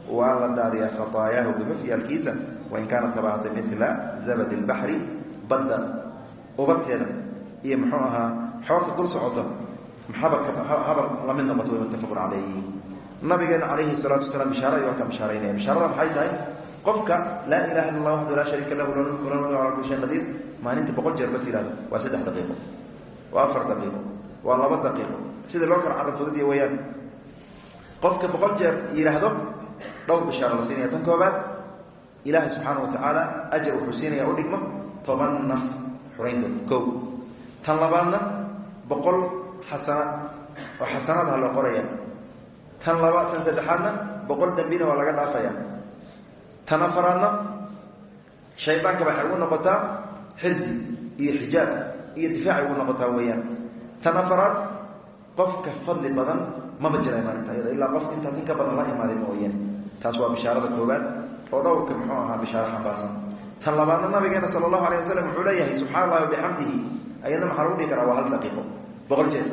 waa la daadiyaa khataayahu bimafyaalkiisa wain kaanat labaatay mila zabadi lbaxri badda ubarteeda. Iyo muxuu ahaa xoorta dul socota habar la mid noqoto way muttafaqun calayhi. Nabigeena calayhi salaatu wasalaam bishaara ayuu halkaa bishaaraynaya bishaarada maxay tahay? Qofka laa ilaha illa allah waxdu laa shariika lahu lahu ala kuli shayin qadiir maalinta boqol jeer bas yihahdo waa saddex daqiiqo. Waa afar daqiiqo. Waa laba daqiiqo. Sida loo kala carafudadiya weeyaan. Qofka boqol jeer yidhaahdo dhowr bishaaro la siinaya tan koobaad ilaahay subxaana wa tacaala ajar wuxuu siinaya u dhigmo toban naf xurayntood kow. Tan labaadna boqol xasana oo xasanaadha loo qoraya tan laba tan saddexaadna boqol dembina waa laga dhaafaya. Tan afaraadna shaydaanka waxay ugu noqotaa xirsi iyo xijaab iyo difaacay ugu noqotaa weeyaan. Tan afaraad qofka fadli badan maba jira maalinta ayada ilaa qof intaas in ka badan la imaaday mooyane taas waa bishaarada koobaad oo dhowrka muxuu ahaa bishaaro xambaarsan tan labaadna nabigeena sala allahu alay wasalam wuxuu leeyahay subxana allahi wabixamdihi ayadna maxaa lagu dhihi karaa waa hal daqiiqo boqol jeer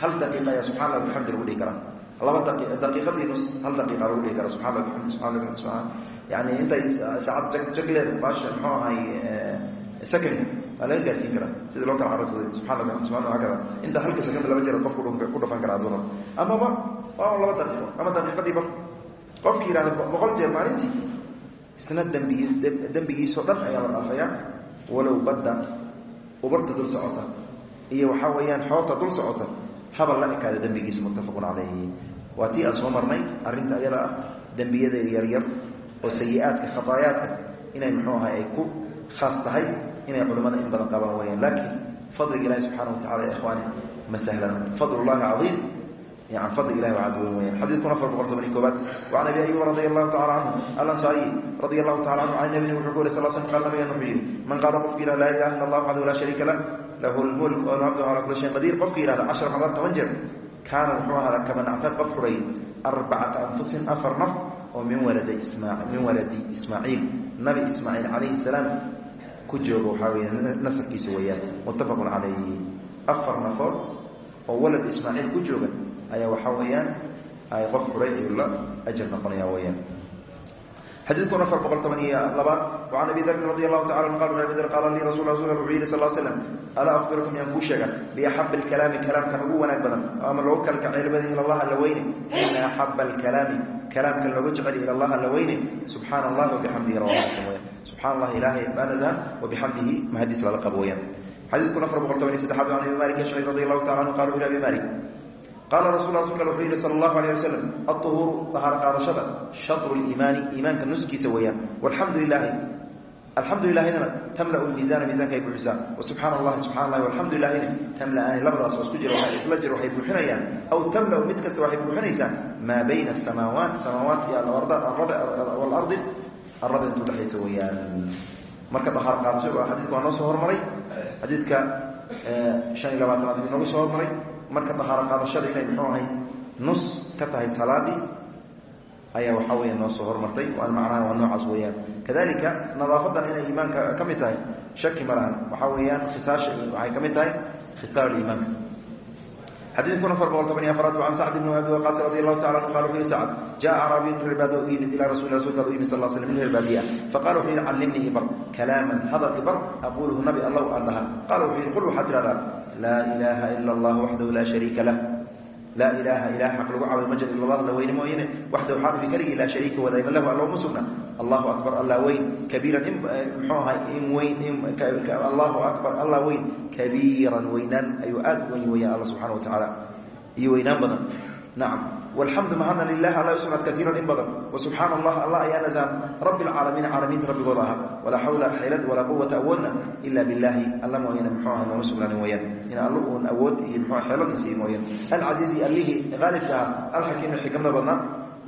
hal daqiiqa ayaa subxana allah bixamdi lagu dhihi karaa laba daqiiqadii nus hal daqiiqa lagu dhihi karaa subxana allah bixamdi subxana allah subxana yani intay saacad jag jagleeda baasha muxuu ahay seconka waa laga gaarsiin karaa. Sida loo kala carafooday subxana allah bixamdi subxana hakada inta halka second laba jeer qof ku dhafan karaa aduuna amaba waa laba daqiiqo ama daqiiqadii bar qofki yidhahdo boqol jeer maalintii isna dembi dembigiisao dhan ayaa la dhaafaya. Walow badda ubarta dul socota. Iyo waxaa weeyaan xoorta dul socota habal la ekaada dembigiisa muttafaqun calayhi waa tii aan soo marnay arrinta iyada ah dembiyadeeda yaryar oo sayi-aadka khataayaadka inay muxuu ahay ay ku khaas tahay inay culimmada in badan qabaan weyaan laakiin fadliga ilahi subxana wa tacala ya ikhwaani ma sahlana fadlullahi cadiim yan fadliga ilahi waa cad weyn weyaan xadiidkun afar boqol toban iyo koobaad. Wacan abi ayuba radia allahu tacala canhu alansaariyi radia allahu tacala canhu can nabina wuxuu ku wari sal slam qaal nabigan wuxuu yidhi man qaala qofki yihah laa ilaha illa allah waxdahu laa shariika lah lahu lmulk walhamdu ala kuli shayin qadiir qofki yihahda cashar salaam ku jooga waxaa weya nasabkiisa weeyaan muttafaqun calayhi. Afar nafood oo walad ismaaciil ku jooga ayaa waxaa weeyaan ay qof xuray ayuu la ajar noqonaya weyaan xadiidkun afar boqol toban iyo labaad wacan abi darin radi allahu tacala an qal abi dar qaala lii rasul rasul wuxuu yihi sal l slam alaa akhbirukum yaan kuu sheega biaxabi alkalaami kalaamkan ugu wanaag badan ama loogu kala kacayl badan ila allah alla weyne ina axaba alkalaami kalaamkan looga jecel ila allah alla weyne subxaana allah wabixamdihi rawa muslim weyaan subxana allah ilaahay baa nasahan wabixamdihi mahadiis lala qabo weyaan xadiidkun afar boqol toban iyo saddexaad an abi malik ashcri radi allahu tacala anhu qala wuxu abi malik qaala rasul rasulka wuxuu yihi sala allahu aleyh wasalam aduhuuru dahaar qaadashada shatru liimaani iimaanka nuskiisa weeyaan. Walxamdu lilaahi alxamdu lilaahidana tamlau miisaana miisaanka ay buuxisaa. Wasubxaana allahi subxana allahi walxamdu lilahina tamla'aani labadaas oo isku jira isla jir waxay buuxinayaan. Aw tamlau mid kasta waxay buuxinaysaa. Maa bayna asamaawaat samaawaat iyo walardi arada intuu dhexaysa weeyaan. Marka dahaar qaadasho waa xadiidka waa noo soo hormaray. Xadiidka shan iyo labaatanaad uu nooga soo hormaray. Marka dahaaro qaadashada inay muxuu ahay nus ka tahay salaadii ayaa waxaa weya noo soo hormartay. Waan macnaha waa noocaas weeyaan. Kadalika nadaafadan inay iimaanka ka mid tahay shaki ma lahan. Waxaa weeyaan khisaasha waxay ka mid tahay khisaal iimaanka. Xadiidkun afar boqol toban iyo afaraad can sacd bn abi waqaas radi allahu tacala anhu qala wuxu yihi sacd jaa acraabiyu nin reerbaadiya u yimid ilaa rasul rasulkaad u yimid sal slam nin reerbaadiya faqala wuxuu yihi callimnii ibar kalaaman hadal ibar aquuluhu nabi allahu aan dhaha qala wuxuu yihi qul waxaad tidhahdaa laa ilaaha ila allah waxdahu laa shariika lah laa ilaaha ilah xaq lagu caabudo ma jir ila allah la weyne mooyane waxdahu xaaqibi keligii laa shariika wadayna lahu alla sugna allahu akbar allah weyn. Kabiiran muxuu ahay in weyn allahu akbar allah weyn. Kabiiran weynaan ayuu aad u weyn weyaan alla subxana wa tacaala iyo weynaan badan nacam walxamdu mahadna lilah alla usugnaad kaiiran in badan. Wasubxaana allah allah ayaa nasahan rabbi alcaalamiina caalamiinta rabbigooda ahaa. Walaa xawla xeylad walaa quwata awoodna ila billahi alla mooyane muxuu aha nooma sugnaanin weyaan in allu uun awood iyo mxu xeeladna siiy mooyaan alcasiizi allihii haalibka aha alxakiimi xikmada badnaa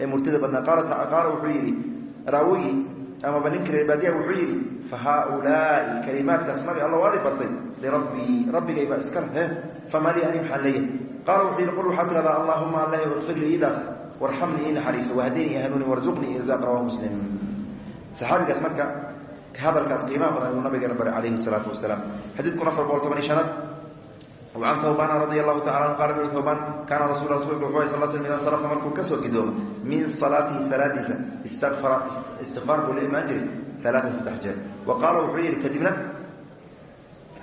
ee murtida badnaa. Qaala wuxuu yidhi raawigii amaba ninka reebaadiya wuxuu yidhi fa haaulaai kalimaadkaas nabi alla waadi bartay lirabbii rabbigay baa iskale he famaa lii ani maxaan leeyahay qaala wuxuu yidhi qul waxaad tidhahdaa allahuma allahi ikfir lii ii dhaaf warxamnii ii naxariisa wahdinii ii hanuuni warzuqnii irzaaq rawahu muslim saxaabigaas marka hadalkaas qiimaha badan uu nabigeena baray calayhi salaatu wasalaam xadiidkun afar boqol toban iyo shanaad an hawbana radi allahu tacala qaala wuxuu hawbaan kaana rasul rasulka wuxuu sal sl idaa sarafa markuu ka soo gidoomo min salaatihi salaadiisa istakfara istikfaar buu la imaan jiray alaatan saddex jeer wa qaala wuxuu yidhi kadibna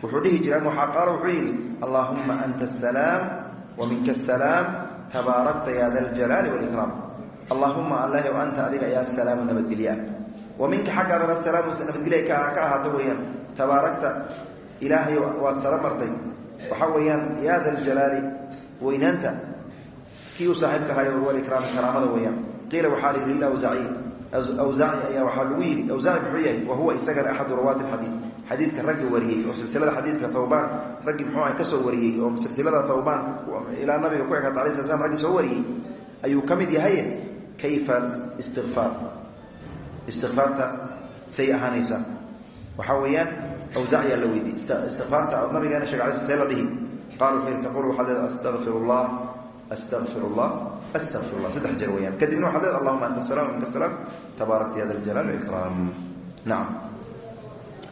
wuxuu dhihi jiray ama qaala wuxuu yidhi allaahuma anta asalaam wa minka asalaam tabaarakta ya da ljalaali walikraam allaahuma allahi o anta adiga ayaa asalaamu nabadgelye ah wa minka xaggaadana asalaamu nabadgelye ka ahaata weeyaan tabaarakta ilaahay waad sara martay. Waxaa weeyaan ya da ljalaali weynaanta kii u saaxiibka ahayo walikraam karaamada weeyaan qiila waxaa la yidhi lawzaci awzaci ayaa waxaa lagu yidhi. Awzaci muxuu yahay wa huwa isagana axadu rawaati alxadiid xadiidka raggi wariyey oo silsilada xadiidka thawbaan raggii muxuu ah ka soo wariyey oo silsilada thawbaan ilaa nabiga ku ekata alai sla slam raggii soo wariyey ayuu ka mid yahay kayfa istikfaar istikfaarta say ahaanaysaa. Waxaa weeyaan awzaciyaa la weydiy istikfaarta nabigeena sheeg alay see la dhihi. Qaala wuxuu yidhi taqul waxaad leeda astaqfir allah astaqfir allah astaqfir allah saddex jeer weeyaan. Kadibna waxaad leeda allahuma anta asalam minka asalaam tabaarakta ya da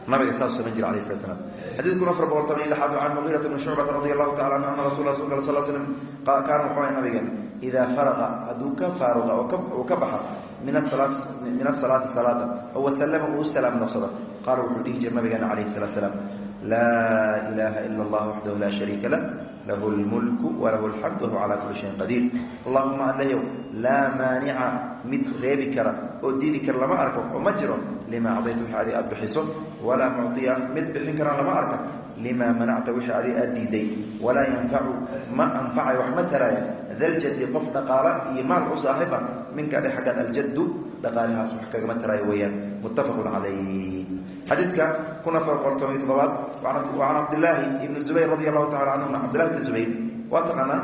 nabiga saas samayn jira alayh slat slam xadiidkun afar boqol toban iyo lixaad can mugiirata bni shucbata radi allahu tacala anhu ana rasul rasulka sal slam kaana wuxuu ahay nabigeena idaa faraqa hadduu ka faaruqa oo ka baxa min asalaati salaada oo wasalama uu salaam noqsado qaala wuxuu dhihi jira nabigeena calayhi salatu salaam laa ilaaha ila allah waxdahu laa shariika lah lahu lmulku walahu alxamdu wahuwa calaa kulli shayin qadiir allahuma allayow laa maanica mid reebi kara oo diidi kara lama arko oo ma jiro limaa acdayta wixii adi aad bixiso walaa mucطiya mid bixin karaan lama arka limaa manacta wixii adi aad diiday walaa yanfacu ma anfacay wax ma taraya daljadi qof dhaqaala iyo maal u saaxiba minka dhe xaggaad aljaddu dhaqaalihaas wax kagama taraayo weeyaan muttafaqun calayh xadiidka kun afar boqol toban iyo toddobaad wacan cabdilaahi zubayr radi allahu tacala canhuma cabdillahi zubayr waa taqaanaa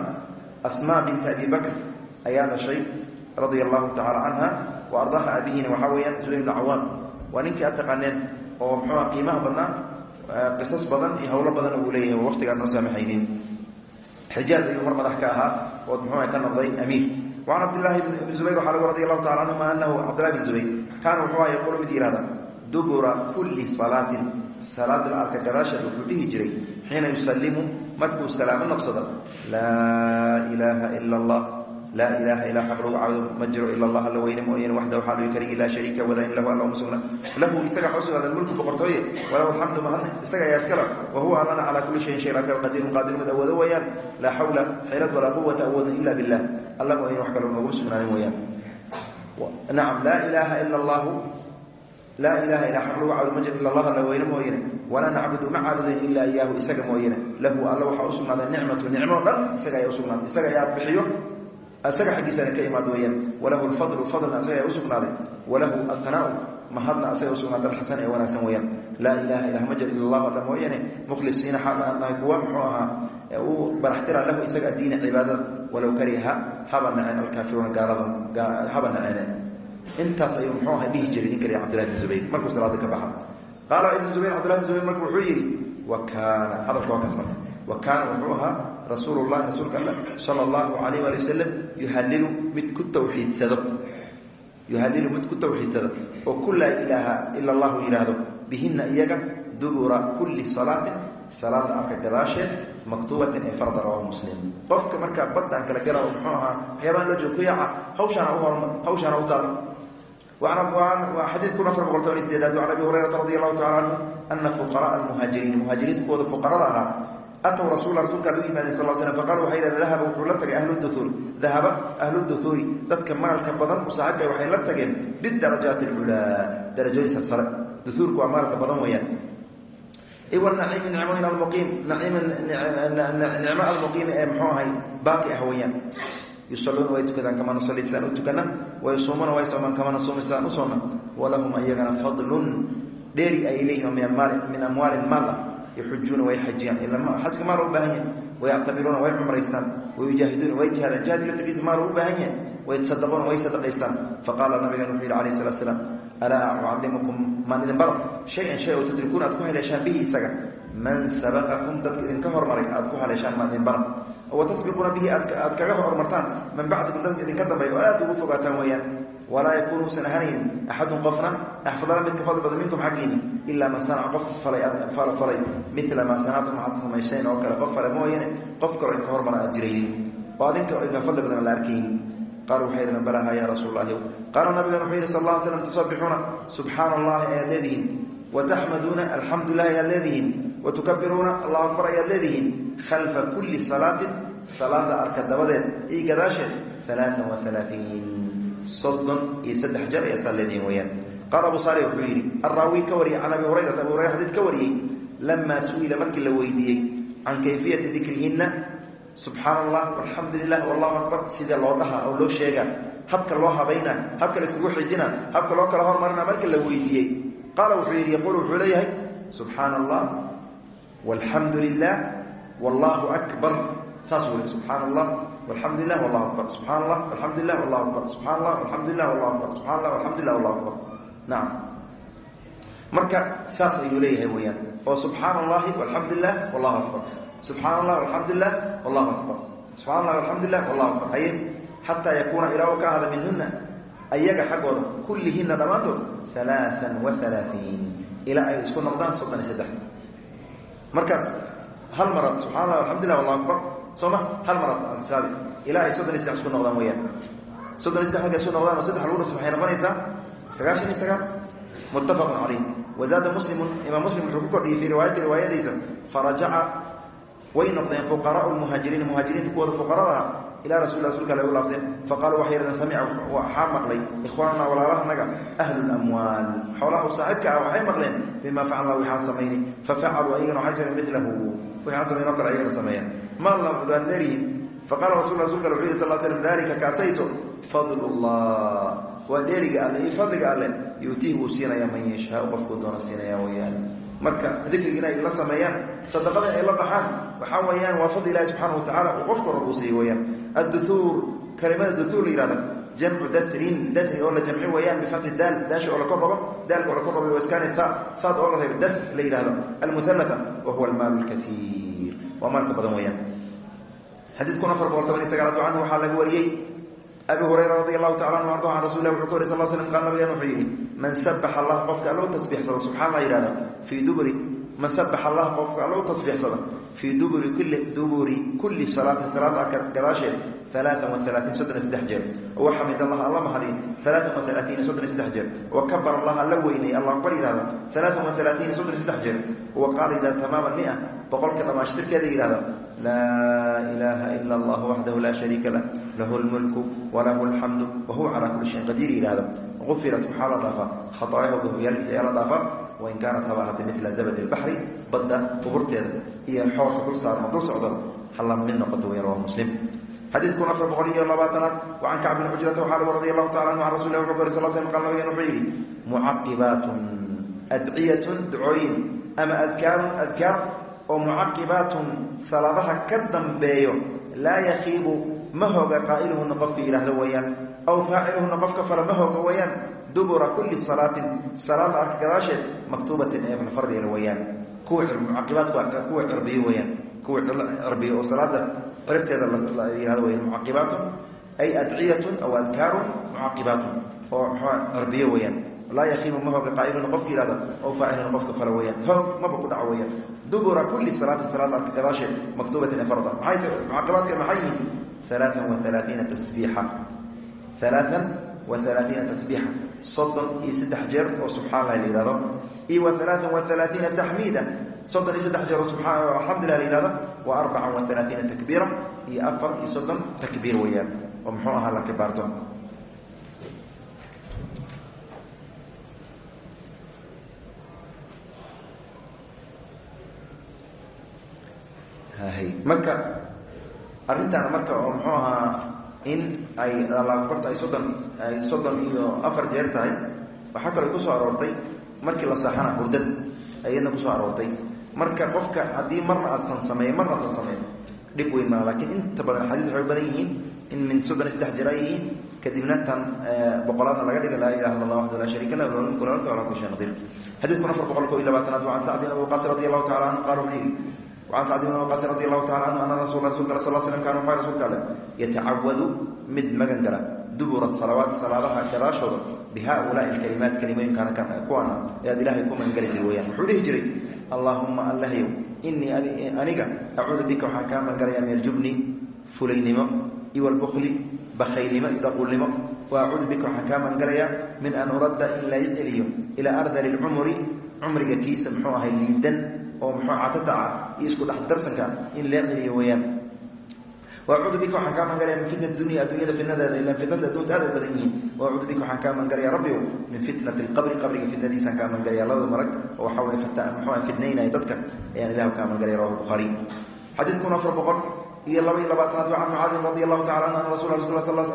asmaa binta abi bakr ayaa dhashay radia allahu tacala wa ardaaha aabihina waxaa weeyaan zubayr ibn cawaam waa ninkii taqaaneen oo muxuuha qiimaha badnaa qisas badan iyo howlo badan uu leeyahay. Waqtigaan noo saamaxaynin. Xijaaz ayuu mar madax ka ahaa ood muxuuha ka noqday amiir. Wacan cabdillahi ibni zubayr waxaa lagu radi allahu tacala canhuma anahu cabdillahi bn zubayr kaana wuxuu aha yaquulu dubura kulli salaatin. Salaada la arka gadaasheed wuxuu dhihi jiray xiina yusalimu markuu salaamo noqsado laa ilaaha ila allah laa ilaaha ilaa xaq lagu caabudo ma jiro ila allah alla weyne mooyane waxdahu xaaluu kaligi laa shariika wadayn lahu alla uma sugna. Lahu isaga waxaa usugnaada mulku boqortooye walahu alxamdu mahadna isaga ayaa iskala wa huwa allana calaa kulli shayin shay akal qadiirun qaadir mid awoodo weeyaan. Laa xawla xeelad walaa quwata awoodna ila billah. Alla mooyane wax kaloo nooguma sugnaanin weeyaan. Nacam laa ilaaha ila allahu laa ilaha ilaa xaq lagu ma jiro ila allah alla weyne mooyane walaa nacbudu ma caabudayn ilaa iyaahu isaga mooyane lahu alla waxaa usugnaaday nicmatu nicmo dhan isaga ayaa usugnaaday isaga ayaa bixiyo isaga xaggiisana ka imaad weeyaan. Walahu lfadlu fadlna isaga ayaa usugnaaday walahu athanaau mahadna isaga usugnaaday alxasan ee wanaagsan weeyaan. Laa ilaha ilah ma jiro ila allahu alla mooyane mukhlisiina xaal aan nahay kuwa muxuu ahaa u baraxtira lahu isaga addiina cibaadada. Walow kariha haba naceen alkaafiruuna gaalada haba naceene intaas ayuu muxuu aha dhihi jiray ninka la cbdillahi bn zubayr. Markuu salaada ka baxa qaala ibnu zubayr cabdillahi bn zubayr marka wuxuu yidhi wa kaana hadalka waa kaas marka wa kaana wuxuu ahaa rasuulu llahi rasuulka alla sala allahu waali wasalam yuhalilu mid ku tawxiidsado yuhalilu mid ku tawxiidsado oo ku laa ilaaha ila allahu yidhaahdo bihina iyaga dubura kulli salaatin salaada arka gadaasheed maktuubatin ee farda rawahu muslim. Qofka markaa baddaan kala gala oo muxuu ahaa waxyaabaan la joog ku yaaca hawshaana u horma hawshaana u taal xadiidku afar boqol toban sideedaad can abi hurayrata radi allahu tacala canhu ana fuqaraءa almuhaajiriin muhaajiriinta kuwooda fuqarada ahaa atw rasuula rasuulka ad u yimaadeen sal slam faqala waxay yidhahdeen dahaba wuxuu la tagay ahluduhuuri dahaba ahluduhuuri dadka maalka badan u saaxiibka waxay la tageen bidarajaati alculaa darajooyinka sare. Duhuurku waa maalka badan weeyaan. Iwanaciimi nicmooyin almuqiim naciima nicmo almuqiimi ee muxuu ahay baaqi ah weeyaan yusaluuna way tukadaan kamaa nusalli sidaan u tukana wayasuumuuna way soomaan kamaa nasuumi sidaan u soonna walahum ayagana fadlun. Dheeri ay leeyihiin min amwaalin maal ah. Way xajiyaan. Xajka maal u baahan yahay. Wayactamiruuna way cumraystaan. Wayujaahiduuna way jihaadaan jihadka laftigiisa maal u baahan yahay waytasadaquuna way sadaqaystaan. Faqaala nabigan wuxuu yidhi alayh salatu slaam alaa ucallimukum maan idin baro? Shay-an shay oo tudrikuuna aad ku haleeshaan bihi isaga. Man sabaqakum dadka idinka hormaray aad ku haleeshaan maan idin bara wa tasbiquuna bihi aad kaga hormartaan. Man bacdikum dadka idinka dambeeya oo aad ugu fogaataan weeyaan. Walaa yakuunu usan ahaanayn axadun qofna axfadala midka fadli badan minkum xaggiina. Ilaa man sanaca qof falay mila maa sanactum waxaad samayshayn oo kale. Qof fale mooyane qof kaloo inka hormara aad jiraynin. Oo adinka inka fadli badan la arkaynin qaalu waxay yidhahdeen balaha yaa rasuul allahi qaala nabigan wuxuu yidhi sal alla ly slam tusabbixuuna subxaana allahi ayaad leedihiin wataxmaduuna alxamdu lilahi ayaad leedihiin watukabiruuna akbar ayaad khalfa kulli salaatin salaada arka dabadeed iyo gadaasheed alaaan wa alaatiin soddon saddex jeer ayaad saa leedihiin weyaan qaala abu saalix wuxuu yidhi araawi ka wariyey can abi hurayrata hurayra xadiid ka wariyey lamaa su'ila markii la weydiiyey can kayfiyati dikrihinna subxaana allah alxamdu lilah wallahu akbar. Sida loo dhaha oo loo sheega habka loo habayna habka la iskugu xijina habka loo kala hormarina marka la weydiiyey. Qaala wuxuu yidhi yaquul wuxuu leeyahay subxaana wallahu akbar. Saas wey subxaana wallahu akbar. Subxana allah wallahu akbar. Subxana allah wallahu akbar. Subxana allah wallahu akbar. Nacam marka saas ayuu leeyahay weyaan oo subxaana allahi wallahu akbar subxaana allah alxamdu lilah wallahu akbar. Subxana allah alxamdu lilah wallahu akbar. Haye xataa yakuuna ilaa u ka ahada minhuna ayaga xaggooda kullihina dhammaantood alaaan wa alaatiin ilaa ay isku noqdaan soddon iyo saddex. Markaas hal marad subxana allah alxamdulilah wallahu akbar sooma hal marad saabi ilaa ay soddon iyo saddex isku noqdaan weyaan soddon iyo saddex markay isku noqdaan oo saddex lagu dhas waxay noqonaysaa sagaashan iyo sagaal. Muttafaqun calayh wazaada muslimun imaam muslim wuxuu ku kordhiyey fii riwaayati riwaayadiisa farajaca way noqdeen fuqaraau muhaajiriin muhaajiriinta kuwooda fuqaradaha ilaa rasul rasulka ale u laabteen faqaaluu waxay yidhahdeen samica waxaa maqlay. Ikhwaanuna walaalahanaga ahlu lamwaal xoolaha u saaxiibka ah waxay maqleen bima facalna waxaan samayni fafacaluu ayagana waxay sameyen milahu waxaan samayn o kale ayagana sameeyeen. Ma lamdaan dheeryihin faqala rasul rasulka ale wuxu yidhi sal slam dalika kaasayto fadl llah waa dheeriga alle iyo fadliga alle. Yuutiih wuu siinaya man yashaau qofkuu doona siinaya weyaan marka dikriga inay la sameeyaan sadaqada ay la baxaan waxaa weeyaan waa fadli ilahi subxaana wa tacala uu qofka hor uu siiye weyaan adduhuur kalimada duhuur la yihahda jamcu darin dari oo la jamci weeyaan bifati daal daasha oo la kor rabo oo la kor rabo waskaani tha thaad oo la reeba dath la yihahdo almuhalata wa huwa almaal lkaiir waa maalka badan weeyaan. Xadiidkun afar boqol toban iyo sagaalaad canhu waxaa laga abi hurayra radi allahu tacala anhu arda can rasul lah wuxuu ka wary sal slam qaal nabigan wuxuu yidhi man sabaxa allah qofka allo tasbiixsada subxana la yihahda fii duburi. Man sabaxa allah qofka allo tasbiixsada fii duburi duburi kulli salaatin salaada gadaasheed alaaan wa alaatiin soddon iyo saddex jeer. Wa xamid allah alla mahadiy alaaan wa alaaiina soddon iyo saddex jeer. Wa kabar allah alla weynay allah akbar yihahda alaaan wa alaaiina soddon iyo saddex jeer. Wa qaala yidhahda tamaama mia boqolka dhamaashtirkeeda yidhahda laa ilaaha ila allah waxdahu laa shariika lah lahu lmulku walahu alxamdu wahuwa calaa kulli shayin qadiir yidhahda ufirat waxaa la dhaafaa khaaayahu gafyaalkiisa ayaa la dhaafaa wain kaanat haba ahaatay midla zabadi lbaxri badda quburteeda iyo xoorka dul saaran oo dul socda hala mid noqoto weyan rawa muslim xadiidkun afar boqol iyo labaatanaad wa can kacb bn xujrata waxaa lagu radi allahu tacala anhu can rasul lah wuxuu ka wari sal slam qal nabigan wuxuu yidhi mucaqibaatun adciyatun ducooyin ama adkaarun adkaar oo mucaqibaatun salaadaha ka dambeeyo laa yakiibu ma hoga qaa'iluhuna qofka yidhaahdo weeyaan aw faaciluhuna qofka fala ma hoga weeyaan dubura kulli salaatin salaada arka gadaasheed maktuubatin ee fardiga weeyaan kuwa mucaqibaadku kuwa cirbiyo weeyaan kuwa cirbiyo oo salaada ciribteeda la yihahdo weyaan mucaqibaatun. Ay adciyatun aw adkaarun mucaqibaatun oo cirbiyo weeyaan laa yakiibu ma hoga qaailuna qofka yihahda aw faaciluna qofka fala weeyaan hoog maba ku dhaco weeyaan dubura kulli salaatin salaada arka gadaasheed maktuubatin ee farda maxay mucaqibaadka maxay yihiin alaaan wa alaaiina tasbiixa alaaan wa alaaiina tasbiixa soddon iyo saddex jeer oo subxaan lah la yihahdo iyo wa alaaan wa alaaiina taxmiida soddon iyo saddex jeer oo alxamdulilah la yihahdo wa arbacan wa alaaiina takbiira iyo afar iyo soddon takbiir weeyaan oo muxuu ahaa la kibaarto marka arrintaana marka oo muxuu ahaa in ay alabarta ay soddon ay soddon iyo afar jeer tahay waxaa kaloo ku soo aroortay markii la saaxana hurdad ayadna ku soo aroortay. Marka qofka haddii marna asan sameey marna asan sameey dhib weyn maa laakiin inta badan axaadiis waxay badan yihiin in min soddon saddex jeer ay yihiin kadibna tan boqolaadna laga dhiga laa ilaha illa allah waxdu laa shariika lah lmulku lahu alhamdu ala kulli shayin qadir xadiidkun afar boqol ko iyo labaatanaad wa can sacd bin abi waqaas radi allahu tacala canhu qaala wuxuu yidhi an sacd bn waqaas radi allahu taala anhu ana rasul rasulka sal slm kana wuxuu rasulka ale yatacawadu mid magan gala dubura salawaati salaabaha gadaashooda bihaulaai lkalimaat kalimooyinkaana kuwaana ayaad ilahay ku magangeli jiri weyaan wuxuu dhihi jiray allaahuma allahyow inii aniga acuudu bika waxaan kaa magangalaya min aljubni fulaynimo iw albukli bakaylnimo iyo dhaquulnimo wa acuudu bika waxaan kaa magangalayaa min an uradda in la yiceliyo ilaa ardali lcumri cumriga kiisa muxuu ahay liidan oo muxuu catata ah iyo isku dhex darsanka in lee celiyo weeyaan. Wacuudu bika waxaan kaa magangalaya min fitnat dunya adduunyada fitnadeeda ilaan fitnada adduunta aad u badan yihiin. Wacuudu bika waxaan kaa magangalaya rabbiyow min fitnati alqabri qabriga fitnadiisaan kaa magangalaya labada marag oo waxaa weye muxuu fitnaynaya dadka ayaan ilahu kaa magangalaya rawahu bukhaari xadiidkun afar boqol iyo laba iyo labaatanaad waa can mucaadin radi allahu tacala anhu ana rasul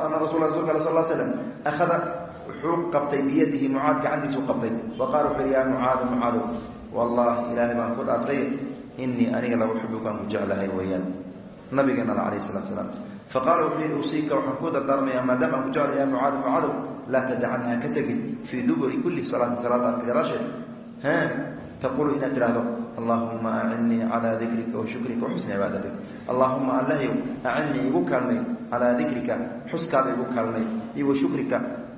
ana rasula rasulka sal slam akhada wuxuu qabtay biyadihi mucaad gacantiisuu qabtay. Wa qaala wuxuu yaa mucaadu mucaadow wallahi ilaahay baan ku dhaartay. Inii aniga la uxibukaan ku jeclahay weeyaan. Nabigeenana calayh salatu salaam. Faqaala wuxuu yidhi usiika waxaan ku dardaarmayaa maadaama aan ku jeclay yaa mucaad mucaadow laa tadacan ha ka tegin. Fii duburi kulli salaatin salaad arka gadaasheed ha? Taqulu inaad tidhaahdo allaahuma acinnii calaa dikrika wa shukrika wa xusni cibaadatik. Allaahuma allahyow acinnii igu kaalmay calaa dikrika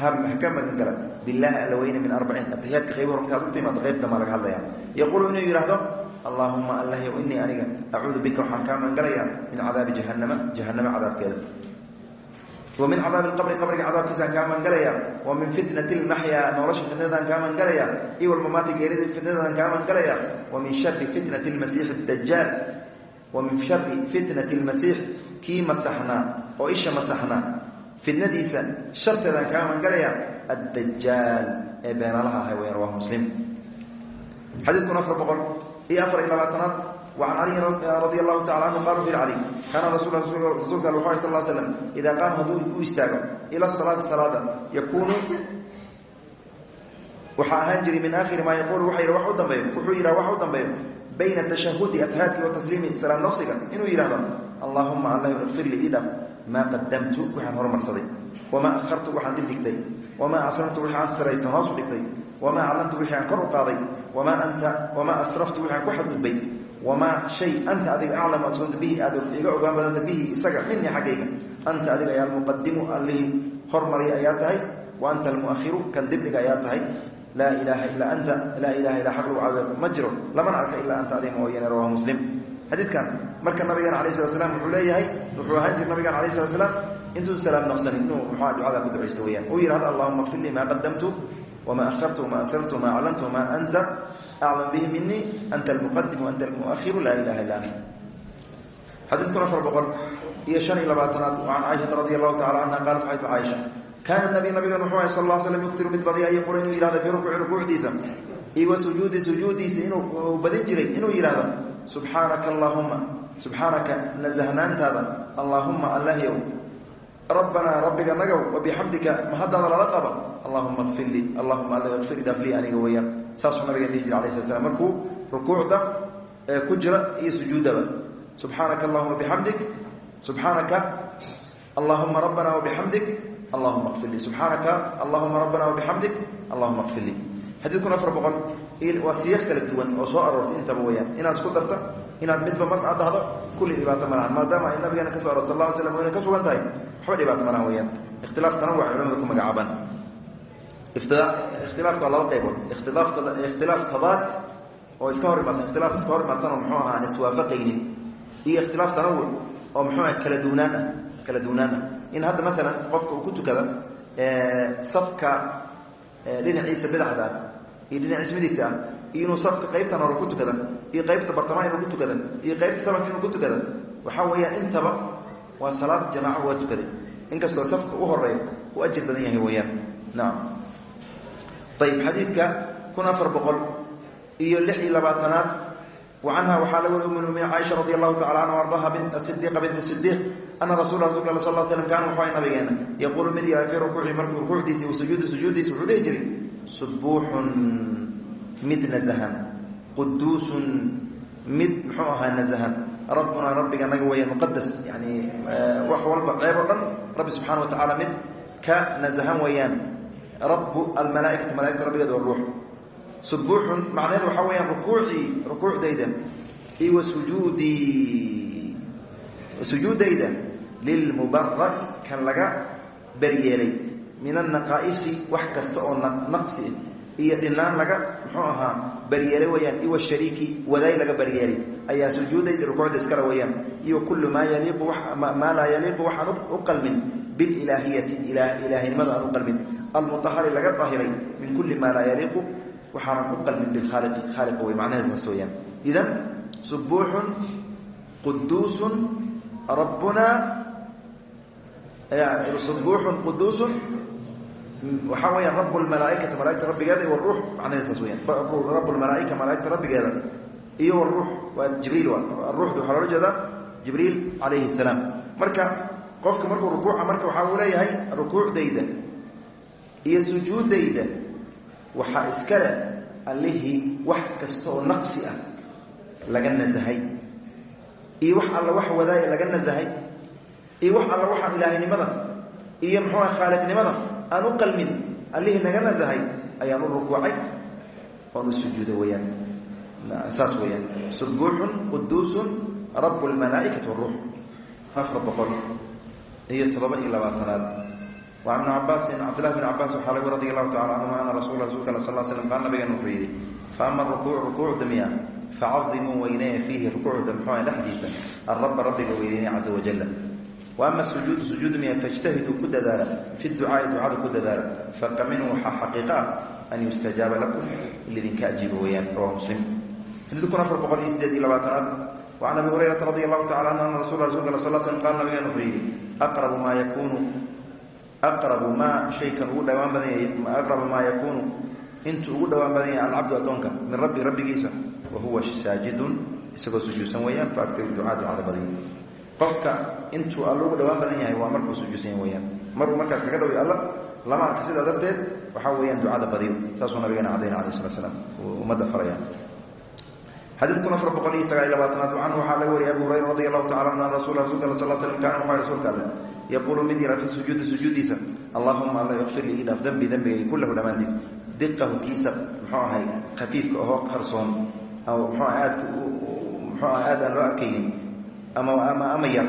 magan gala bilahi alla weyne min arbacin atixiyaadka qayb hor markaad u timaado qayb dambaa laga hadlaya yaquulu inuu yidhaahdo allaahuma allahyow inii aniga acuudu bika waxaan kaa magan galayaa min cadaabi jahanama jahanama cadaabkeeda. Wa min cadaabi lqabri qabriga cadaabkiisaan kaa magan galayaa wa min fitnati lmaxyaa nolosha fitnadaan kaa magan galayaa iyo walmamaati geerida fitnadaan kaa magan galayaa wa min shari fitnati lmasiixi dajaal wa min shari fitnati lmasiix kii masaxnaa oo isha masaxnaa fitnadiisa sharteedaan kaa magangalaya addajaal ee beenaalaha ahay weyan rawahu muslim. Xadiidkun afar boqol iyo afar iyo labaatanaad wa can caliyin radi allahu tacala canhu qala wuxu yhi cali kaana rasul rasuulka al wuxu sal l slam idaa qaama hadduu u istaago ila salaati salaada yakuunu waxaa ahaan jiri min aakhiri maa yaquulu waxa yidhi wax u dambeeyo wuxuu yidhaha wax u dambeeyo bayna tashahudi atixaadki wa tasliimi islaam nafsiga inuu yidhahdo allahuma allah ikfir lii idhaf maa qadamtu waxaan hormarsaday. Wamaa ahartu waxaan dib dhigtay. Wamaa asrartu wixii aan siraysan hoosu dhigtay. Wamaa aclantu wixii aan kor u qaaday. Wamaa anta? Wamaa asraftu? Wixi aan ku xadgudbay. Wamaa shay anta adiga aclamu adsooda bihi? Aad iga ogaan badanta bihi isaga minii xaggayga. Anta adiga ayaa almuqadimu allihii hormarya ayaa tahay. Wa anta almuahiru kan dibdhiga ayaa tahay. Laa ilaaha ilaa anta. Laa ilaha ilaa xaq lagu caabudo ma jiro. Lamana arka ilaa anta adiga mooyaane rawahu muslim wuxuu ahaan jir nabigan slam intuu salaam noqsanin inuu muxua ducada ku ducaysto weyaan uu yidhahdo allahuma qfir lii maa qadamtu wamaa ahartu asrartu wamaa aclantu wamaa anta aclam bihi minii anta almuqadimu anta almuahiru laa ilaha illa anta. Xadiidkun afar boqol iyo shan iyo labaatanaad can caaishata radi allahu canha qaalat waxay ta caaisha nabi nabigan wuxuu ahay sal l slam yuktiru mid badiya an yaquula inuu yihahdo fii rukuuci rukuucdiisa. Iyo wa sujuudi badin jiray inuu yidhahdo subxaanaka subxaanaka nasahnaantaada allaahuma allahyow rabbanaa rabbiga nagow wabixamdika mahaddaada lala qaba. Allahuma kfir allahuma alla aniga weeyaan saasuu nabigan dhihi jira slat slam markuu rukuucda ku jira iyo sujuuddaba subxaanaka allahuma bixamdik subxaanaka allahuma rabbana wabixamdik allahuma kfir subxaanaka allahuma rabbana wabixamdik allahuma kfir lii afar boqol waa siyax kala duwan oo soo aroortay intaba weyaan. Inaad isku darta inaad midba mar aad dhahdo kulli dhibaato malahan maadaama ay nabigeena ka so arort sal la slam wayna ka sugan tahay waxba dhibaato malahan weyaan ikhtilaaf tanawuc culamada ku magacaabaan ikhtilaafka waa laba qaybood. Ikhtilaaf tadaad oo iska hor imaadsan ikhtilaaf iska hor imaadsan oo muxuu ahaa aan iswaafaqaynin iyo ikhtilaaf tanawuc oo muxuu aha kala duwnaan ah kala duwnaan ah. In hadda maalan qofka uu ku tukada safka dhinaciisa bidaxda ah iyo dhinaciisa midigta ah iyo inuu safka qaybtan hore ku tukada iyo qaybta bartamaha inuu ku tukada iyo qaybta sabanka inuu ku tukada waxaa weeyaan intaba waa salaad jamaaca waa tukaday inkastoo safka u horeeyo u ajir badan yahay weyaan naam. Ayib xadiidka kun afar boqol iyo lix iyo labaatanaad wa canha waxaa laga wari um muminiin caaisha radi allahu tacala anha ardaha bint sidiiqa bint sidiiq ana rasul rasulka al sal slam kaana wuxuu nabigeena yaquulu mid yahay fii rukuuci markuu rukuucdiisi sujuudi sujuuddiisa wuxuu dhihi jiray subuuxun mid nazahan quduusun mid muxuu ahaa nazahan. Rabbunaa rabbiga naga weya muqadas yani wax walba ceeb o dhan rabbi subxana wa tacaala mid ka nazahan weeyaan. Rabu almalaaikati malaaigta rabbigeeda waa ruux. Subuuxun macnaheedu waxaa weyaan rukuucii rukuucdayda. Iyo wa sujuudii sujuudayda lilmubara'i kan laga baryeelay. Min annaqaa'isi wax kasta oo naqsi iyo dhinaan laga muxuu ahaa baryeelay weyaan iwa shariiki wadaay laga baryeelay. Ayaa sujuudayda rukuucda iskala weyaan iyo kullu maa maa laa yaliiqu waxaan u qalmin. Bililaahiyati ilaahinimada aan u qalmin. Almuahari laga ahiray min kulli maa laa yaliiqu waxaanan u qalmin bilkhaaliqi khaaliqa wey macnaheesaas weyaan idan subuuxun quduusun rabbuna subuuxun quduusun waxaa weyaan rabu lmalaaikati malaaigta rabbigeeda iyo waruux macnaheesaas weyaan rabu lmalaaika malaaigta rabbigeeda iyo waruux waa jibriil ruuxda waxaa loola jeedaa jibriil calayhi salaam. Marka qofka markuu rukuuca marka waxaa uu leeyahay rukuucdayda iyo sujuudayda waxaa iskale allihii wax kasta oo naqsi ah laga nasahay iyo wax alla wax wadaaya laga nasahay iyo wax alla waxaan ilaahaynimada iyo muxuuha khaaliqnimada aan u qalmin allihii naga nasahay ayaan u rukuucay oon u sujuuda weyaan saas weyaan subuuxun quduusun rabu lmalaaikati waruux afar boqol iyo todoba iyo labaatanaad. Wa ibn cabaasin cabdillahi bn cabaas waxaa lagu radi allahu tacala canhuma ana rasul rasulka al sal slam qaal nabigan wuxuu yidhi fa ama rukuuc rukuucda miya facadimuu weyneeya fiihi rukuucda muxuuha dhexdiisa. Alraba rabbiga weyneeya caza wajala wa ama sujuud sujuud miya fajtahidu ku dadaala fi ducaai ducada ku dadaala. Faqaminu waxaa xaqiiqa ah an yustajaaba lakum lidinka ajiiba weyaan rawa muslim. Xadiidkun afar boqol iyo sideed iyo labaatanaad. Wacan abi hurayrata radi allahu tacala anhu ana rasul rasulka sal l slm qaala nabigeen wuxuu yidhi aqrabu maa yakuunu aqrabu maa shaykan ugu dhawaan badan yahy aqrabu maa yakuunu intuu ugu dhawaan badan yahay alcabdu addoonka min rabbi rabbigiisa wahuwa saajidun isagoo sujuudsan weeyaan faaktiru qofka intuu alla ugu dhawaan badan yahay waa markuu sujuudsan weeyaan. Markuu markaas kaga dhaway alla lama arka sidaa darteed waxaa weeyaan ducada badiyo saasuu nabigeena cadayna alayh salatu slam ummadda faraya xadiidkun afar boqol iyo sagaal iyo labaatanaad canhu waxaa laga wariyay abu hurayra radi allahu tacala anhu an rasul rasulka al sal slam kaana waxaa rasuulka alle yaquulu mid yara fi sujuudi sujuudiisa allahuma alla ikfir lii idhaaf dembi dembigay kullahu dhammaantiis diqahu kiisa muxuu ahay khafiifka ahoo qarsoon muxuu aadka muxuu ah aad aan loo arkaynin ama ama yar.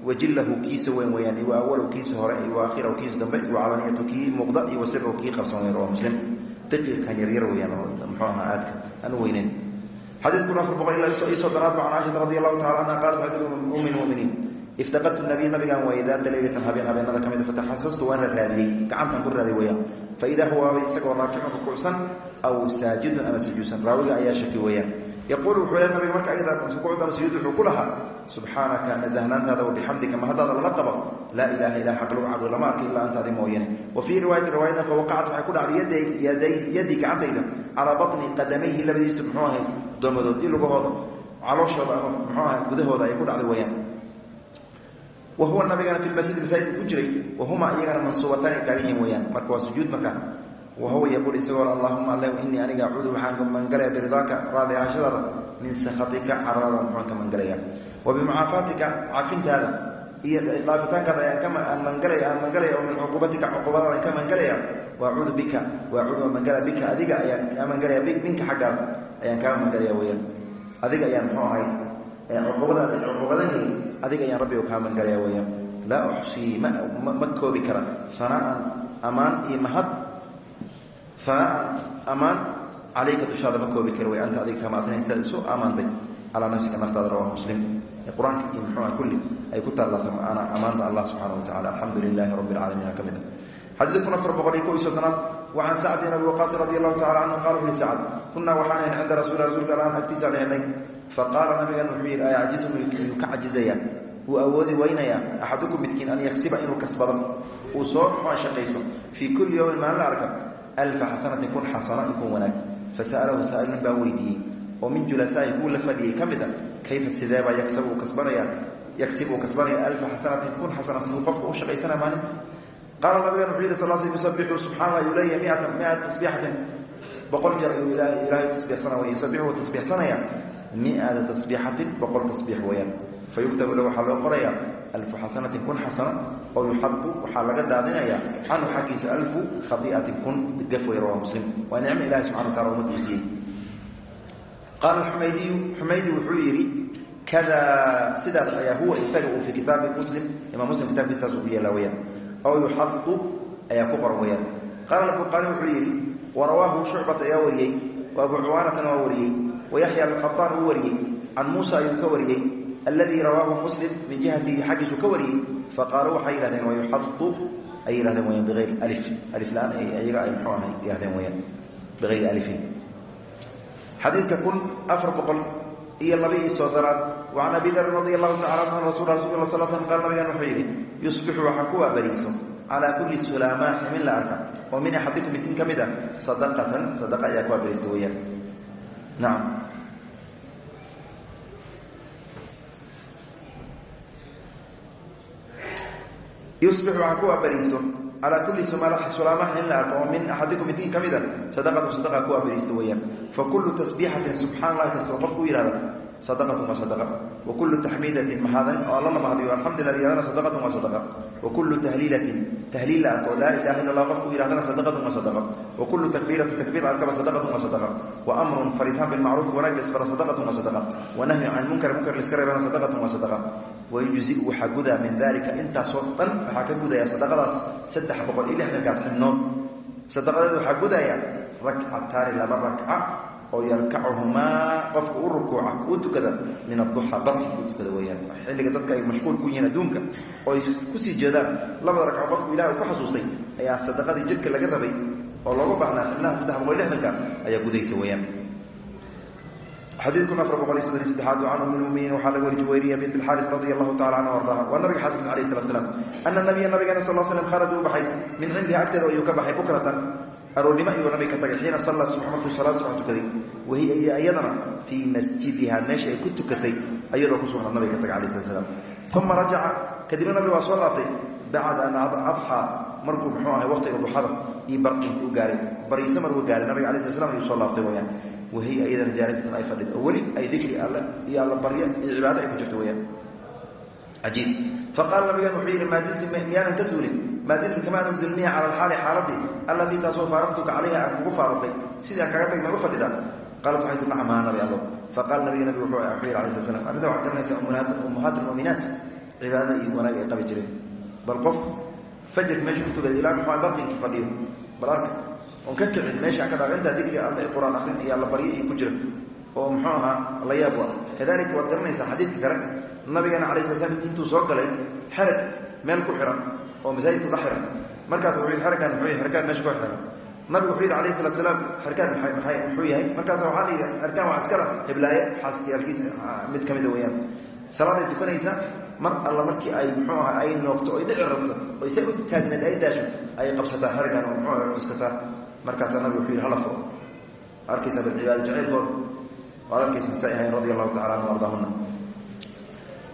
Wajilahu kiisa weyn weeyaan iwa awalahu kiisa hore iwa aakhirahu kiisa dambe iwa calaniyatu kii muuqda iyo wasirahu kii qarsoon weyn waa muslim. Diqiga kan yaryar weeyaan oo muxuu ahaa aadka. Aan u weyneyn xadiidkun afar boqol ilaa iyo soddonaad can caaishata radi allahu tacala anha qaalat xadiid ummi lmuminiin iftaqadtu nabiy nabigaan waayey daata leylatan habeen habeenada ka mida fataxasastu waan raadiyey gacantaan ku raaday weeyaan faidaa huwa waabay isagoo raakicun rukuucsan aw saajidun ama sujuudsan raawiga ayaa shaki weeyaan yaquulu wuxuu le nabiga marka ayada rukuucda ama sujuud wuxuu ku lahaa subxaanaka nasahnaantaada wabixamdika mahadaada lala qabo laa ilaaha ilaa xaq lagu caabudo lama arka ilaa antaadi mooyane wa fii riwaayati riwaayadan fawaqacat waxay ku dhacday yaddii gacantayda calaa batni qadamayhi labadiisa muxuu ahay doomadood i lugahooda calooshooda ama muxuu ahay gudahooda ay ku dhacday weeyaan wa huwa nabigana fi lmasjidi masaajidka ku jiray wahuma iyagana mansuubatan ay taagan yihiin weyaan marka wahuwa yaquul isagoo allahuma allahu inii aniga acuudu waxaan ka magangalaya biridaaka raadi ahaashadaada min sakhatika caradaada maxaan ka magangalaya wa bimucaafaatika cafintaada iyo dhaafitaankaada ayaan ka magangalaya aan magangalaya oo min cuquubatika cuquubadaadaan ka magangalaya wa acuudu bika wa acuudu magangalaya bika adiga ayaan kaa magangalaya minka xaggaada ayaan kaa magangalaya weyaan adiga ayaan muxuu ahay cuquubadaada cuquubadani adiga ayaan rabbiga kaa magangalaya weyaan laa uxsii ma ma koobi kara sanaan amaan iyo mahad anaan ammaan calayka dushaada ma koobi kara way anta adiga kama adnayn sidaad isu ammaantay calaa nafsika naftaada rawahu muslim. Ee qur'aanka iyo muxuuha kulli ay ku taallaa ammaanta allah subxaana wa tacala alxamdu lilaahi rabbi alcaalamiin ka mid a xadiidkun afar boqol iyo kow iyo soddonaad wa can sacd bin abi waqaas radi allahu tacala canhu qaala wuxu yihi sacd kunaa waxaan ahayn cinda rasuuli rasuulka allaan agtiisaan ahnay faqaala nabigan wuxuu yidhi ayacjizu miyuu ka cajizaya? Wuu awoodi weynayaa axadukum midkiin an yaksiba inuu kasbado? Uu soo muxua shaqaysto fii kulli yowmin maalin la arka alfa xasanatin kun xasano i kun wanaag fasa'alahu saa'ilin baa weydiiyey oo min julasaahi kuwa la fadhiyey ka mid a kayfa sideebaa yaksabu kasbanaya yagsib uu kasbanaya alfa xasanatin kun xasana siduu qofka u shaqaysanaya maalinta qaala nabigan wuxuu yidhi sal sl yusabixu subxana allah yuu leeyahay miata miata tasbiixatin boqol jeer ayuu ilaahay tasbiixsana way yusabixu wuu tasbiixsanaya miata tasbiixatin boqol tasbiix weeyaan fa yuktabu lahu waxaa loo qorayaa alfu xasanatin kun xasana oo yuxadu waxaa laga daadinaya canhu xaggiisa alfu khaiatin kun gaf wey rawa muslim waa nicmo ilahi subxana wa tacala ummadda uu siiyey qaala xumaydiyu xumaydi wuxuu yidhi kada sidaas ayaa huwa isaga uu fii kitaabi muslim imaam muslim kitabkiisaas uu ku yeelaa weyaan aw yuxadu ayaa ku qoran weyaan qaala buqaari wuxuu yidhi warawaahu shucbata ayaa wariyey wa abu cuwaanatana waa wariyey wayaxya alqataan uu wariyey can muusa ayuu ka wariyey alladii rawaahu muslim min jihatihi xaggiisuu ka wariyey faqaaluu waxay yihahdeen wayuxadu ay yihahdeen weyaan biayri alif aliflaan iyaga ay muxuu ahay yihahdeen weyaan biayri alifin xadiidka kun afar boqol iyo laba iyo soddonaad wacan abi darin radi allahu tacala an rasul rasul sal slam qaal nabigan wuxuu yidhi yusbixu waxaa ku waabariiso calaa kulli sulaamaa ximin la arka oo min axadikum midin ka mid a sadaqatan sadaqa ayaa ku waabariista weyaan nacam yusbixu waxaa ku waabariisto calaa kulli sulaamaha in la arko oo min axadikum midkiin ka mida sadaqatu sadaqa ku waabariisto weeyaan fa kullu tasbiixatin subxana allahi kastoo qofku u yihahda sadaqatun waa sadaqa wa kullu taxmiidatin mahaadan oo alla la mahadiyo alxamdulilah yihadana sadaqatun waa sadaqa wa kullu tahliilatin tahliil la arko laa ilaha illa allah qofku yihahdana sadaqatun waa sadaqa wa kullu takbiiratin takbiir la arkaba sadaqatun waa sadaqa wa amrun faritaan bilmacruuf wanaag la isfara sadaqatun waa sadaqa wa nahyu can munkar munkar la iska reebana sadaqatun waa sadaqa wayujziu waxaa gudaa min dalika intaasoo dhan waxaa ka gudaya sadaqadaas saddex boqol iyo lixdankaas xibnood sadaqadeed waxaa gudaya rakcataani laba rakca oo yarkacuhumaa qofka u rukuuca uu tukada min aduxa barki uu tukada weyaan xilliga dadka ay mashquul ku yihiin adduunka oo ay ku sii jeedaan labada ragco qofku ilahi uu ku xasuustay ayaa sadaqadii jidhka laga rabay oo looga baahnaa xibnaha saddex boqol iyo lixdanka ayaa gudaysa weyaan xadiidkun afar boqol iyo saddex iyo saddexaad can ummi lmuminiin waxaa laga wari juwayriya bint alxaaris radia allahu tacala canha ardaha waa nabiga xaaskiisa alayh slat slam ana nabiya nabigeena sal slam kharaja uu baxay min cindiha agteeda ayuu ka baxay bukratan. Aroornimo ayuu nabiga ka tagay xiina salla subax markuu salaad subax tukaday. Wahiya iyo iyadana fii masjidiha meesha ay ku tukatay ayadoo ku sugnaad nabiga ka tagay alayh slat slam uma rajaca kadibna nabiga waa soo laabtay bacda an adxaa markuu muxuu ahay waqtiga duxada iyo barqinka u gaaray. Bariise markuu gaaray nabiga alay slat slam ayuu soo laabtay weyaan wahiya iyadana jaarisatan ay fadhida oo weli ay dikri alle iyo alla baryo iyo cibaado ay ku jirto weyaan cajiib. Faqaala nabigan wuxuu yidhi maa zilti miyaanan ka suulin? Maa zilti kamaadan zulmiya cala alxaali xaaladii allatii taasoo faaraqtuka calayha aan kugu faaruqay? Sidii aan kaga tag ma u fadhidaa qaalat waxay tii nacam haa nabi allo faqaala nabiga nabigu wuxuu yidhi alayh slat slam arrinta waxaad garanaysaa ummahaat almu'minaat cibaadada iyo wanaag oon ka kicin meeshaan ka dhaaf intaa dikriga alla qur'aan akrin iyo alla baryo ku jira. Oo muxuu ahaa la yaab wa kadalika waad garanaysaa xadiidka kale nabigeena alay sla slam intuu soo galay xerag meel ku xihan oo masaajidku la xihan markaas wuxuu yidhi xergaan muxuu yahay? Xergaan meesha ku xihan nabigu wuxuu yidhi alayh salatu salaam xerkaan maxay muxuu yahay? Markaasa waxaa la yidhi xerkaan waa askara hiblaaye xaaskiyaalkiisa mid ka mida weeyaan. Salaaday tukanaysa mar alla markii ay muxuu aha ay noogto oy dhici rabto oo isa u taagneed ay daasho ayay qabsataa xergaan oo muxuu cuskataa markaasaa nabigu wuxuu yidhi hala furo arkaysaa bal cibaado jacaylkooda waad arkaysa say ahayn radia allahu tacala anhu ardaahuna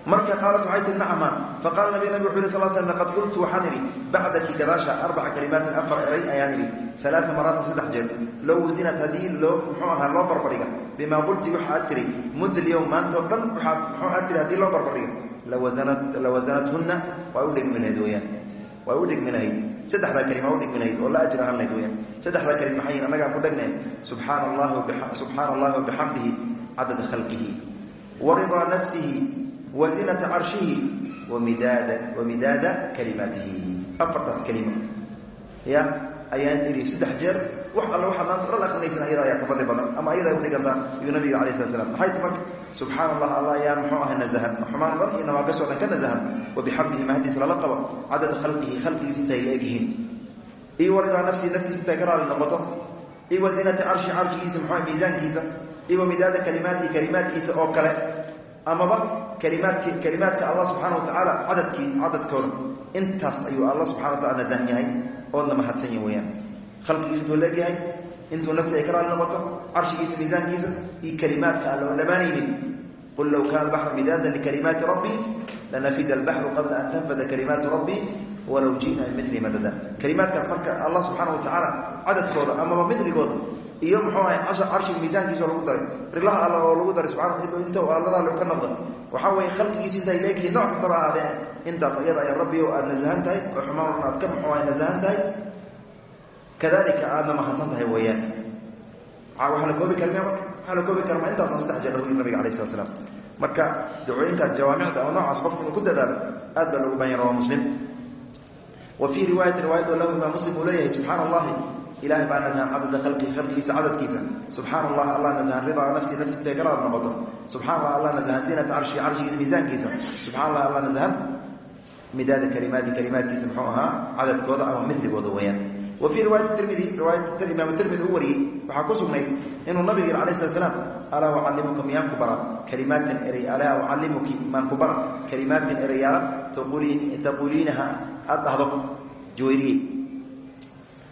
marka qaalat waxay tii nacma faqala nabi nabig wuxu sal slam laqad qultu waxaan idhi bacdaki gadaasha arbaca kalimaatin afar eray ayaan idhi alaaa maraatin saddex jeer low wasinat haddii loo muxuu ahaa loo barbardhiga bimaa qulti waxa aad tiri mud lyowm maantao dhan muxuu aad tiri haddii loo barbardhiga lawasanathunna way u dhigmi lahayd weyaan way u dhigmi lahayd saddexdaa kalima dhigmi lahayd oo la ajir ahaan lahayd weyaan saddexdaa kalim maxay annagaan ku dhagnay subxaana allahi wabixamdihi cadada khalqihi. Wa ridaa nafsihi wa zinata carshihi wamidaada kalimaatihi. Afartaas kalima ya ayaan idhi saddex jeer wax alla waxaa maanta o dhan akrinaysan ayada ayaa ka fadli badan. Ama ayada ay udhigantaa yuu nabiga alay slat slam maxay ti marka subxaana allah alla ayaa muxuu ahay nazahan xumaan dhan iyo nawaaqisoo dhan ka nazahan wabixamdihi mahadiis lala qabo cadada khalqihi khalqigiisu intay la egyihiin. Iyo waridaa nafsihi naftiisa intay ka raali noqoto iyo wa zinati carshi carshigiisa muxuu miisaankiisa iyo wamidaada kalimaatihi kalimaadkiisa oo kale amaba kalimaadki kalimaadka allah subxaana wa tacaala cadadkii cadadkooda intaas ayuu alla subxana wa tacala nasahan yahay oodna mahadsan yahi weyaan khalqigiisu intuu leegyahay intuu nafti ay ka raali noqoto carshigiisa miisaankiisa iyo kalimaadka alle oon dhammaanaynin qul low kaana albaxru midaadan likalimaati rabbii lanafida albaxru qabla an tanfada kalimaatu rabbii walow ji'na bimili madada kalimaadkaas marka allah subxaana wa tacaala cadadkooda amaba midligooda iyo muxuu ahay carshiga miisaankiisao lagu daray rilaha alla oo lagu daray subana inta alladaale ka noqda waxaa weeye khalqigiisa intaay leegyihiin nooc kastaba ahaadee intaas ayada ay rabbi aada nasahan tahay oo xumaan aad ka muxuu ahay nasahan tahay kadalika aadna mahadsan tahay weeyaan. Waxaa la koobi karma marka waxaa la koobi karma intaasna saddex jeer lagu yiri nabiga alayh slat slam marka dacooyinkaas jawaamicda ama noocaas qofku inuu ku dadaalo aad baa loogu baahan rawa muslim. Wa fii riwaayati riwaayad lahu imaam muslim uu leeyahay subxaana allahi ilahay baa nasahan cadada khalqii khalqigiisa cadadkiisa. Subxaana allah allah nasahan ridaa nafsi nafsi intay kalaad noqoto. Subxana allah allah nasahan zinata carshi carshigiisa miisaankiisa. Subxana allah allah nasahan midaada kalimaati kalimaadkiisa muxuu ahaa cadadkooda ama miligooda weeyaan. Wa fii riwaayati tirmidi riwaayat imaam tirmidi u wariyey waxaa ku sugnayd inuu nabiga yidhi alayh slat slaam alaa ucallimuka miyaan ku bara kalimaatan erey alaa ucallimuki maan ku bara kalimaatin ereyaala taquuliinaha aad dhahdo jawayriye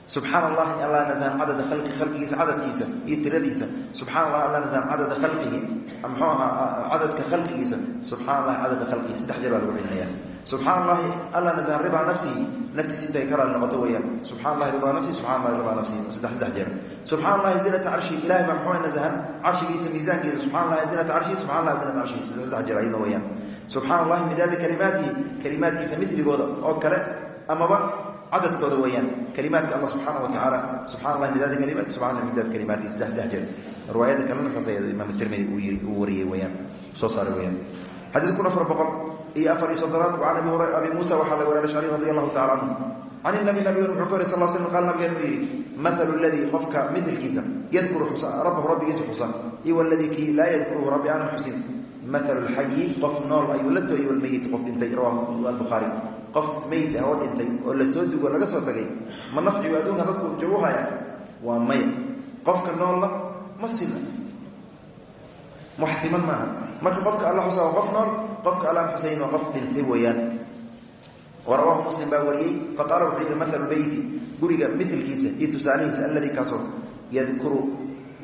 subxaana allahi allah nasahan cadada khalqi khalqigiisa cadadkiisa iyo tiradiisa. Subxana allah allah nasahan cadada khalqihi muxuu ahaa cadadka khalqigiisa. Subxana allahi cadada khalqihi saddex jeer baa lagu celinaya subxaana allahi allah nasahan ridaa nafsihi naftiisa intay ka raali noqoto weeyaan. Subxana allahi ridaa nafsihi subxana allahi ridaa nafsihi saddex saddex jeer. Subxana allahi zinata carshihi ilahay baa muxuu nasahan carshigiisa miisaankiisa. Subxana allahi zinata carshihi subxana allahi zinata carshihi saddex saddex jeer ayadna weeyaan. Subxana allahi midaada kalimaatihi kalimaadkiisa midligooda cadadkooda weeyaan kalimaadka alla subxaana wa tacaala subxana allahi midaada kalimaati subxana allah midaad kalimaati saddex saddex jeer riwaayada kalena saas ayado imaam tirmidi uu uu wariyey weeyaan soo saaray weeyaan. Xadiid afar boqol iyo afar iyo soddonaad can abi hura abi muusa waxaa laga wariy ashcari radi allahu tacala canhu can inabi nabigen wuxuu ka wari sal slam qaal nabigeenu yidhi mathalu ladii qofka midilkiisa yadkuru xusa rabbahu rabbigiisa xusa iyo waladii kii laa yadkuruhu rabbi aanan xusin mathalu lxayi qof nool ayuu la tooyay walmeyit qof dhintay rawahu albukhaari qof meyd ah oo dhintay oo la soo dugo laga soo tagay ma nafcigu adduunka dadku jagu haya waa maya qofka noolla ma sina muxsiman maaha marka qofka alla xusa qof nool qofka alla xusayn waa qof dhintay weeyaan warawaahu muslim baa wariyey faqaala wuxuu yidhi mathalu beyti guriga midilkiisa iyo tusaalihiisa alladii kaasoo yadkuru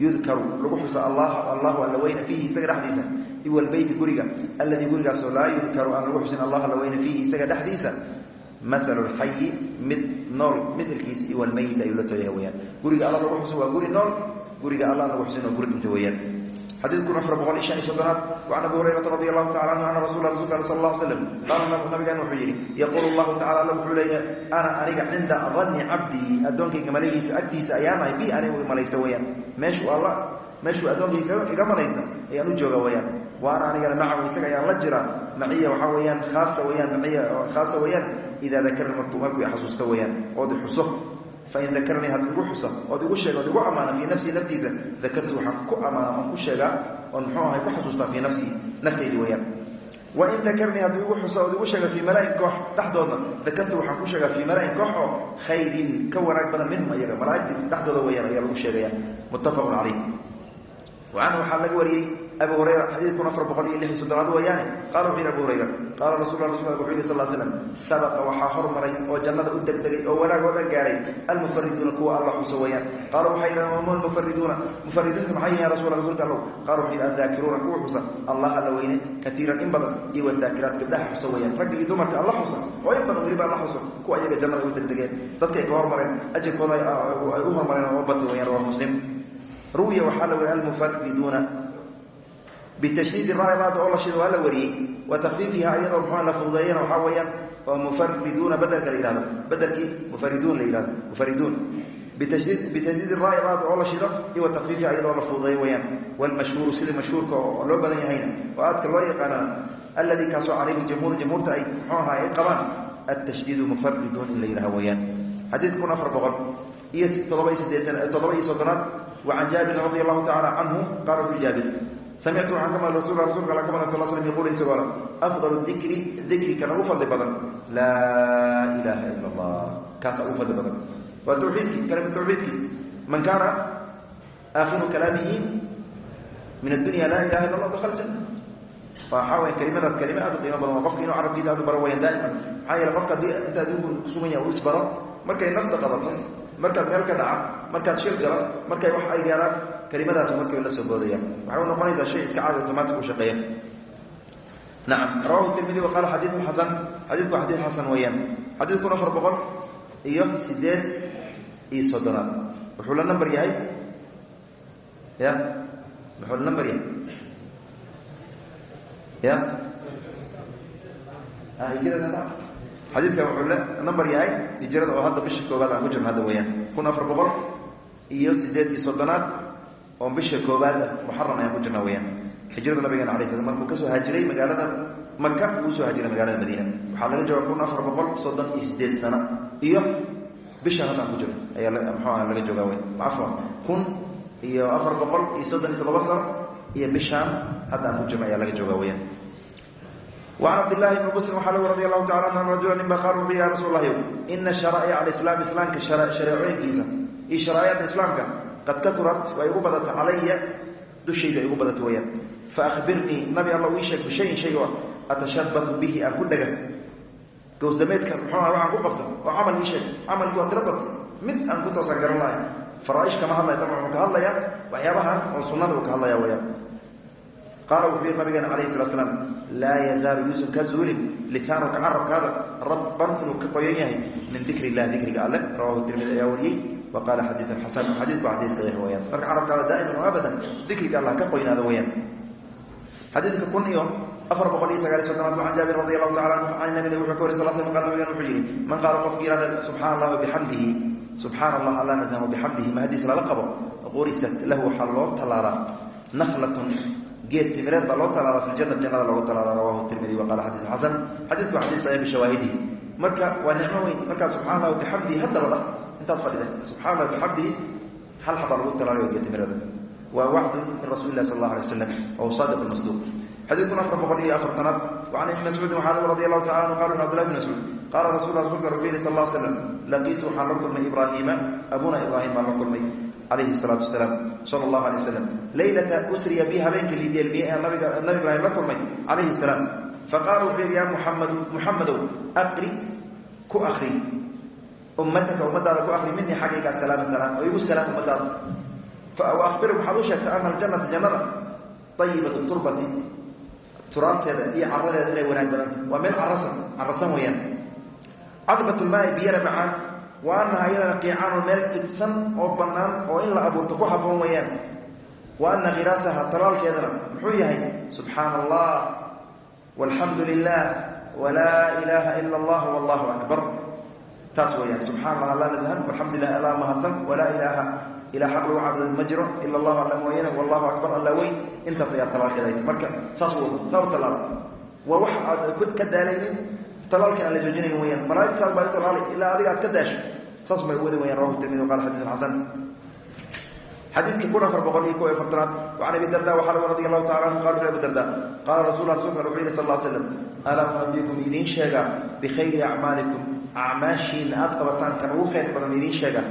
yudkaru lagu xusa allah allahu alla weyna fiihi isaga dhexdiisa iwalbeyti guriga alladii gurigaasoo laa yudkaru aan lagu xusin allah alla weyna fiihi isaga dhexdiisa. Mathalu lxayi mid nool midilkiisa iwalmeyit ayuu la tooyaha weyaan guriga alla lagu xuso waa guri nool guriga alla lagu xusin waa guri dhintay weyaan xadiid kun afar boqol iyo shan iyo soddonaad wacan abi hurayrata radi allahu tacala canhu ana rasul rasulka al sal alla slam qaala nabigan wuxuu yidhi yaquulu llahu tacala alla wuxuu leeyahay ana aniga cinda danni cabdii addoonkayga malagiisa agtiisa ayaan ahay bi anigu malaysta weyaan meeshuu alla meeshuu addoonkayga iga malaysta ayaan u jooga weyaan wa ana anigana macahu isaga ayaan la jiraa. Maciya waxaa weeyaan khaasa weyaan maciya khaasa weeyaan idaa dakarni markuu ixasuusta weyaan ood ixuso fain dakaranii hadduu igu xusa ood igu sheega ood igu ammaana fii nafsii naftiisa dakartu waxaan ku ammaana oon ku sheegaa oon muxuu ahay ku xasuustaa fii nafsii naftaydi weyaan wain dakarnii hadduu igu xusa ood igu sheega fii malaain koox dhexdoodna dakartu waxaan ku sheegaa fii malaain koox oo khayrin ka wanaag badan minhum ayaga malaaigtii dhexdooda weyaan wacanhu waxaa laga wariyey abu hurayra xadiid kun afar boqol iyo lix iyo soddonaad weeyaane qaala wuxuu yidhi abu hurayra qaala rasul rasulka wuxuu yidhi sal slam sabaqa waxaa hormaray oo jannada u degdegay oo wanaag oo dhan gaaray almufariduuna kuwa alla xuso weeyaan qaala waxay yidhahdeen wama almufariduuna mufaridiintu maxay yihiin rasul rasuulka allow qaala wuxuu yidhi addaakiruuna kuwa xusa allah alla weyne kaiiran in badan iyo wadaakiraat gabdhaha xusa weeyaan ragga iyo dumarka alla xusa oo in badan weliba alla xuso kuwa ayaga jannada u degdegeen ka ajarkooda ay u hormareen muslim ruwiya waxaa la weriy almufariduuna bitashdiidi raaibaada oo la shido waa la wariyey wa takfiifiha iyadoo muxua la fududeeyana waxaa weeyaan oo mufariduuna bedelka la yihahdo bedelkii mufariduun la yihahdo mufariduun bitashdiidi raaibaada oo la shido iyo wa takfiifiha iyadoo la fududeeyo weyaan wlmashhuuru sida mashhuurka oo loo badan yahayna oo aadka loo yaqaanana alladii kaasoo calayhi jamhuur jamhuurta ay muxuu ahaa ay qabaan atashdiidu mufariduun in la yidhaha weyaan xadiid kun afar boqol iyo todoba iyo sideetan toddoba iyo soddonaad can jaabirin radi allahu tacala canhu qaala wuxuu jaabir samictu waxaan ka maqlay rasul rasulka alla ka maqlay sal slam yaquulu isagoo le afdalu dikri dikrika nagu fadli badan. Laa ilaaha ila allah kaasaa ugu fadli badan. Waa tawxiidkii kalima tawxiidkii man kaana aakhiru kalaamihi min addunya laa ilaha illa allah dakhala janna waxaa wey kelimadaas kelima aad u qiimo badan waa qofka inuu carabkiisa aad u baro wayaan daa'iman. Maxaa yeele qofka haddii inta adigu kusugan yahay uu isbaro markay nafta qabato markaad meel ka dhaca markaad shir gala markay wax ay gaaraan kelimadaas markiiba la soo boodayaan waxay u noqonaysaa shay iska caadi automatic u shaqeeya. Nacam rawahu tirmidi wa qaala xadiidun xasan. Xadiidku xadiid xasan weeyaan. Xadiid kun afar boqol iyo sideed iyo soddonaad. Wuxuu la namber yahay? Ya? Wuxuu la namber yahay? Ya xadiidkan wuxuu namber yahay hijrada oo hadda bisha koobaad aan ku jirno hadda weeyaan. Kun afar boqol iyo sideed iyo soddonaad oo bisha koobaad ah muxaram ayaan ku jirna weyaan hijrada nabigeena alay slam markuu ka soo haajiray magaalada maka uu soo haajiray magaalada madiina. Waxaa laga jooga kun afar boqol soddon iyo sideed sano. Iyo bisha hadda aan ku jirno ayaa muxuu aha laga joogaa wey afwan kun iyo afar boqol iyo soddon iyo toddoba sano. Iyo bishaan hadda aan ku jirno ayaa laga joogaa weyaan وعن عبد الله بن مسلم وxaa lg رضي الله taعالى عنه رجuلا nin ba qاal wuxuu ya رasuل الlahi إna شhرائع الإسلام iسلاamka شhareecooyinkiisa iyo شhراaيعda iسلاamka qad kahurat way igu badata calaya dushayda igu badata weyaan faأhbirnii nabi alla ii sheeg bishayin shay oo atashabaثu bihi aan ku dhega gowsdameedka mxuu aha waxaan ku qabto oo camal ii sheeg camalki waa tiro bat mid aan ku toosaan garan lahay faraa'ish kama hadlaya dabcan wuxuu ka hadlaya waxyaabahan oo sunada uu ka hadlaya weyaan qaala wuxuu yihi nabigeena alayh salaa slaam laa yazaalu yuusuf ka zuulin lisaanuka carabkaada rabban inuu ka qoyan yahay min dikr illah dikriga alle rawahu tirmidi ayaa wariyey wa qaala xadiiun xasan xadiidku xadiis saxiix weyaan marka carabkaada daa'iman oo abadan dikriga allah ka qoynaada weyaan xadiidka kun iyo afar boqol iyo sagaaliy soddonaad can jaabir radi allahu tacala anhu can nabiga wuxuu ka wariy sal slam qal nabigan wuxuu yihi man qaala qofki yihahda subxaana allah wabixamdihi subxaana allah alla nasam wabixamdihi mahadiis lala qabo qurisat lahu waxaa loo tallaalaa naklatun geed timireed baa loo talaala fi ljana jannada loogu talaala rawahu tirmidi wa qaala xadiiun xasan. Xadiidku xadiis saxiix bishawaahidihi marka waa nicmo weyn. Markaa subxana allah bixamdihi haddaba dhah intaad fadhida. Subxana allah bixamdihi hal xabaa lagu talaalayo geed timireeda waa wacdun min rasuuli lah sal allah alay waslam oo saadiq masduuq. Xadiidkun afar boqol iyo afartanaad wacan ibni mascuudin waxaa radi allahu tacala anhu qala abdullah bn mascuud qaala rasul rasulka wuxuu yihi sal alla slam laqiitu waxaan la kulmay ibraahiima abuna ibraahim baan la kulmay alayhi salaatu wasalaam sala allahu alay wasalam leylata usriya bi habeenkii lideelmiyey ee nabiga nabi ibraahim la kulmay calayhi salaam. Faqaala wuxuu yidhi yaa muxamadu muxamedow aqri ku akri ummataka ummadaada ku akri minii xaggayga asalaam salaam. Oo igu salaam ummadaada. Faahbirum waxaad u sheegta ana aljannata jannada ayibatu turbati. Turaabteeda iyo caradeeda inay wanaag badanta waa meel carasan carasan weeyaan. Cadbat lmaai biyana macaan wa anaha iyadana qiicaanu meel fidsan oo bannaan oo in la abuurto ku haboon weeyaan. Wa khiraasaha talaalkeedana muxuu yahay subxaana allah walxamdu lilah walaa ilaaha ila allah wallahu akbar. Taas weeyaan subxana allah alla nashan walxamdu lilah alla mahadsan walaa ilaaha ilaa xaq lagu caabudo ma jiro ila allahu alla mooyane wallahu akbar alla weyn. Intaas ayaa talaalkeeda marka saas wada saa u talaala waa wax aad ka daalaynin talaalkin aan la joojinayn weyaan malaaigtaas baa talaali ilaa adiga aad ka daasho saas bay wadi wayaan rawahu tirmidi qala xadiisun xasan. Xadiidkii kun afar boqol iyo ko iyo afartanaad wacan abi darda waxaa lagu radi allahu tacala anhu qala wuxu abi darda qaala rasul rasulka wuxuu yihi sal lla slam alaa unabikum idiin sheegaa bikhayri acmaalikum acmaashiina aad qabataan kan ugu khayr badan idiin sheegaa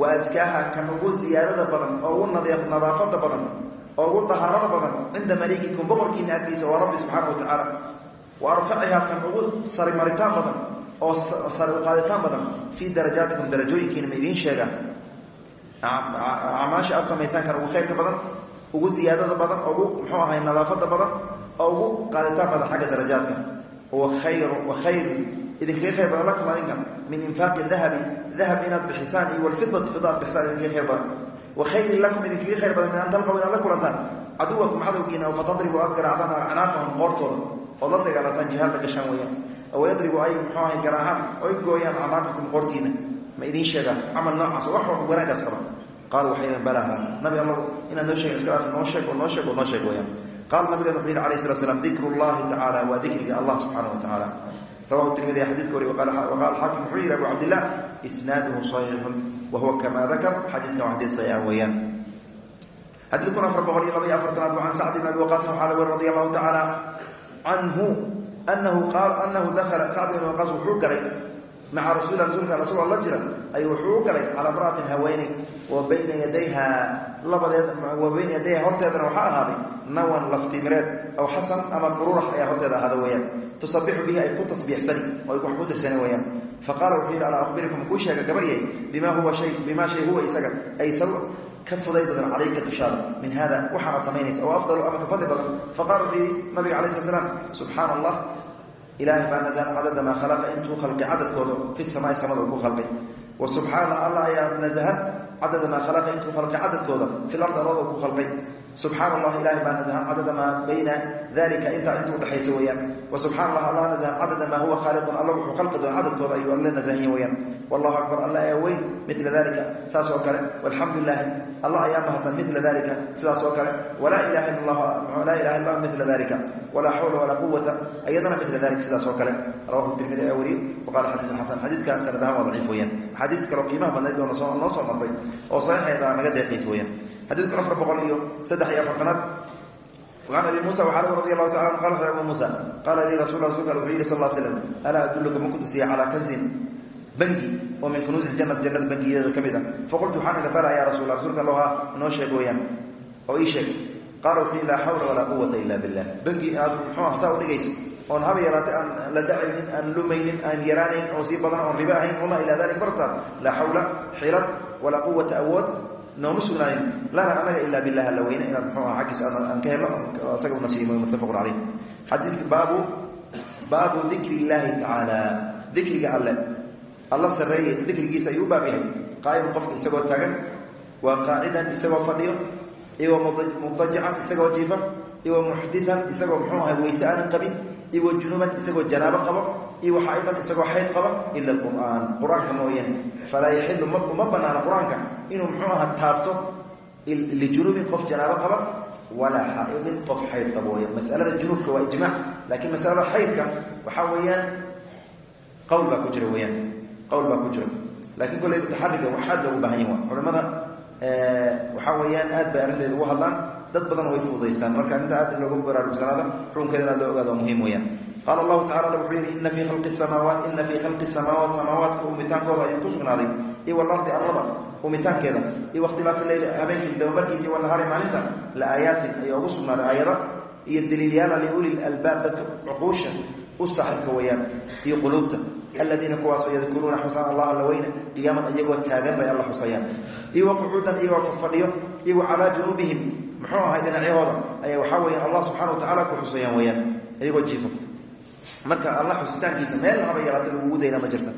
wa askaaha kan ugu ziyaadada badan oo ugu nadaafada badan oo ugu dahaarada badan cinda malikikum boqorkiina agtiisa waa rabbi subxaana wa tacaala wa arfacihaa kan ugu sarimaritaan badan oo sari uqaaditaan badan fii darajaatikum darajooyinkiina ma idiin sheegaa acmaasha aad samaysaan kan ugu khayrka badan ugu ziyaadada badan ugu muxuu ahay nadaafada badan oo ugu qaaditaan badan xagga darajaadka wakhayr wakhayr idinkaga khayr badan lakum adinka min infaaqi dahabi dahab inaad bixisaan iyo walfidati fida ad bixisaan idinkaga khayr badan. Wa khayrin lakum idinkaga khayr badan min an talqaw inaad la kulantaan caduwakum cadowgiina aw fatadribu aad garaacdaan acnaaqahum qoortooda. Ood la dagaalantaan jihaadla gashaan weeyaan aw yadribu ay muxuu ahay garaacaan oy gooyaan acnaaqakum qoortiina ma idiin sheegaa camal noocaas oo wax wanaagaas qaba. Qaal waxay yidhan balaha nabi allahu inaad noo sheegen iska dhaaf noo sheeg oo noo sheeg oo noo sheeg weeyaan qaala nabigan wuxuu yidhi alayh slat slam dikru llahi tacaala waa dikriga allah subxaana wa tacaala rawahu tirmidi xadidka wari waqaala xaakim wuxuu yihi abu cabdillah isnaaduhu saxiixun wa huwa kama dakar. Xadiidkan waa xadiid saxiixa weeyaan xadiidkun afar boqol iyo laba iyo afartanaad wa can sacd ibn abi waqaasin waxaa laga wari radi allahu tacaala canhu anahu qaal anahu dakala sacd ibn waqaas wuxuu galay maca rasuuli rasuulka asagoo la jira ayuu wuxuu u galay calaa imra'atin haweeney wa bayna yadayha labadeed wa bayna yadayha horteedana waxaa ahaaday nawan laftimireed aw xasan ama qururax ayaa horteeda ahaada weyaan tusabixu bihi ay ku tasbiixsani oo ay wax ku tirsani weyaan faqaala wuxuu yidhi alaa akhbirikum kuu sheega gabaryay bima huwa shay bimaa shay huwa isaga aysaru ka fuday badan calayka dushaada min hada waxaanaad samaynaysa oo afdalu ama ka fadli badan faqala wuxuu nabiga alay slat slam subxaana allah ilaahay baa nasahan cadada maa khalaqa intuu khalqay cadadkooda fi samaai samada uu ku khalqay wa subxaana allah ayaa nasahan cadada maa khalaqa intuu khalqay cadadkooda fi lard arooda ku khalqay subxaana allah ilahay baa nasahan cadada maa bayna dalika intaa inta udhexaysa weyaan wa subxana allah allah nasahan cadada maa huwa khaaliqun alla wuxuu khalqi doon cadadkooda ayuu alle nasahanyi weyaan wallahu akbar alla ayaa weyn mila dalika saas oo kale. Walxamdu lilahi allah ayaa mahadsan mila dalika sidaas oo kale. Walaa ilaha illa laa ilaha illa mila dalika walaa xawla walaa quwata ayadana mila dalik sidaas oo kale. Rawahu tirmidi ayaa wariyey waqala xadiiun xasan. Xadiidka sanadahaan waa daciif weyaan xadiid kaloo qiimaha badnayd oo noo soo martay oo saxiixeeda naga deeqays weyaan xadiidku afar boqol iyo saddex iyo afartanaad an abi musa lagu radi allahu taala an qala abu musa qaala lii rasul rasulka wuxuu yihi sal slam alaa adulluka ma ku tusiya calaa kanzin bangi oo min kunuusi janati jannada bangiyadeeda ka mid a faqultu waxaan idhi bala ya rasul rasuulka alloha noo sheeg weyaan oo ii sheeg qaala wuxuu laa xawla walaa quwata ila billah bangi aad muxuuha saa udhigayso oon haba yaraatay aan la dacaynin aan lumaynin aan yaraanayn oo sii badan oon ribo ahayn wamaa ilaa dalik barta laa xawla xilad walaa quwata awood nooma sugnaanin. Lana anaga ilaa bilah alla weyne inaad mxuu aha aan ka helno asaga una siimo muttafaqun caleyh xadiidka baabu baabu dikri illaahi tacaala dikriga alle. Alla sarreeye dikrigiisa ayuu u baab yahay. Qaa'iman qofka isagoo taagan waa qaacidan isagoo fadhiyo iwa mudajican isagoo jiifa iwa muxdian isagoo mxuu aanan qabin iwa junuban isagoo janaabo qabo iwa xaidan isagoo xayd qaba ila qur'aan. Qur'aanka mooyane falaa yaxilu uma banaana qur'aanka inuu mxuu aha taabto lijunubin qof janaabo qaba walaa xaaidin qof xayd qabo weyaan masalada junubka waa ijmac laakiin masalada xaydka waxaa weeyaan qawl baa ku jira weyaan qawl baa ku jira. Laakiin kolley taxariga wax aad loogu baahan yahi culimada waxaa weeyaan aad bay arrinteeda ugu hadlaan dad badan way fududaystaan. Marka arrinta aad loogu baraarugsanaado xukunkeeda inaad loo ogaado waa muhiim weyaan qaala allahu tacala wuxuu yidhi ina fii khalqi samaawaat ina fii khalqi samaawaat samaawaadka umitaankooda ayuu ku sugnaaday. Iyo walardi arlada umitaankeeda iyo wakhtilaafi leyli habeenkiisa dabamarkiisa iyo wanahaari maalinta la aayaatin ayaa ugu sugnaaday aayada. Iyo daliilyaala liuli albaab dadka cuquusha u saaxibka weyaan iyo quluubta. Aladiina kuwaasoo yadkuruuna xusaan allah alla weyne qiyaaman iyagoo taagan bay alla xusayaan. Iyo waqucuudan iyagoo fafadhiyo iyo wa calaa junuubihim muxuu ahay dhinacyahooda ayaa waxaa weya allah subxana wa tacala ku xusayaan weyaan iyagoo jiifa marka allah xusitaankiisa meel haba yaraata lagugu dayna ma jirta.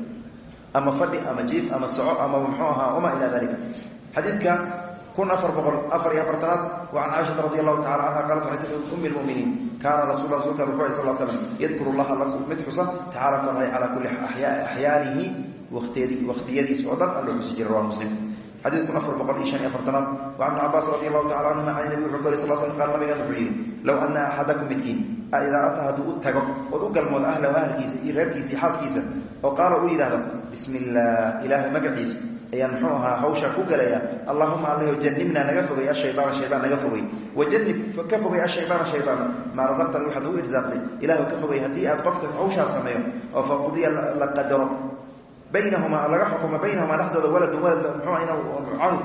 Ama fadhi ama jiif ama soco ama muxuu ahaa wamaa ilaa dalika xadiidka kun afar boqol afar iyo afartanaad wa can caaishata radi allahu tacala canha qaalat waxay tii ummi lmuminiin kaana rasul rasulka wuxuu ay sal slam yadkuru llaha la mid xusa tacaala koray calaa kulli axyaanihi wtiyadi wakhtiyadiis oo dhan alloo xusi jira rawa xadiid kun afar boqol iyo shan iyo afartanaad wa ibn cabaas radi allahu tacala canhuma can nabi wuxuu ka sal slam qaal nabigan wuxuu yidhi low ana axadakum midkiin idaa ataa hadduu u tago ood u galmoodo ahlahu ahalkiisa iyo reerkiisa iyo xaaskiisa oo qaala uu yidhahdo bismi illah ilaahay magaciisa ayaan muxuu ahaa hawshaa ku galayaa allahuma allaho janibnaa naga fogay ashaydaana shaydaan naga fogay wajanib ka fogay ashaydaana shaydaana maa rasaqtani waxaad ugu irsaaqtay ilahu ka fogay haddii aad qofka hawshaa sameeyo oo faqudiya la qadaro baynahumaa laga xukumo baynahumaa dhexdooda waladun walad muxuu ina cawn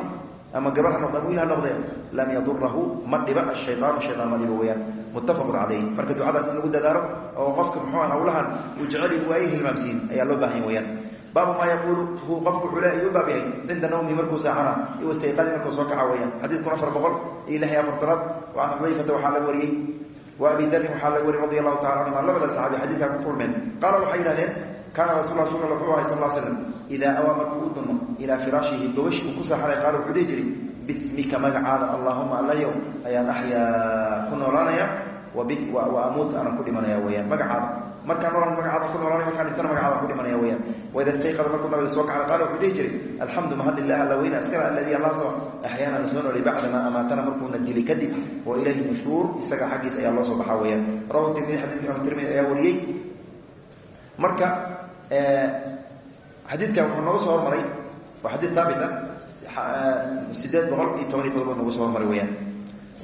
ama gabar ha noqde wiil ha noqde lam yadurahu ma dhiba ashaydaanu shaydaan ma dhibo weyaan muttafaqun calayh marka ducadaas in lagu dadaalo oo qofka muxuu hawlahan uu jeceli waa ay hilmaamsiin ayaa loo baahanya weyaan baabu maa yaquulu hu qofku wuxuu le ayuu baab yahay cinda nawmihi markuu saaxana iyo istayqadi markuu soo kaca weyaan xadiidkun afar boqol iyo lix iyo afartanaad wa can xudayfata waxaa laga wariyey wa abi darin waxaa laga wariyey radi allahu tacala canhuma labada saxaabi xadiidkaa ku kulmeen qaala waxay yidhahdeen kaana rasul rasul wuxuu ahay sal slam idaa awaa markuu u dunno ilaa firaashihi gogashi uu ku saaxanay qaala wuxuu dhihi jiray bismika magacaada allahuma allayow ayaan axyaa ku noolaanaya wa amuut aanan ku dhimanaya weyaan magacaada markaan nool magacaada ku noolaanaya markaan dhintana magacaada ku dhimanaya weyaan waida istayqada markuu nabiga soo kacana qaala wuxuu dhihi jiray alxamdu mahad lilah alla weyne askara aladii allah soo axyaana na soo noolay bacdamaa amaatana markuuna dilay kadib wa ilayhi nushuur isaga xaggiisa ayaa loo soo baxaa weyaan rawahu tirmidi xadidka imaam tirmidi ayaa wariyey marka xadiidkan wuxuu nooga soo hormaray waa xadiid haabita sideed boqol iyo toban iyo todoba nooga soo hormaray weyaan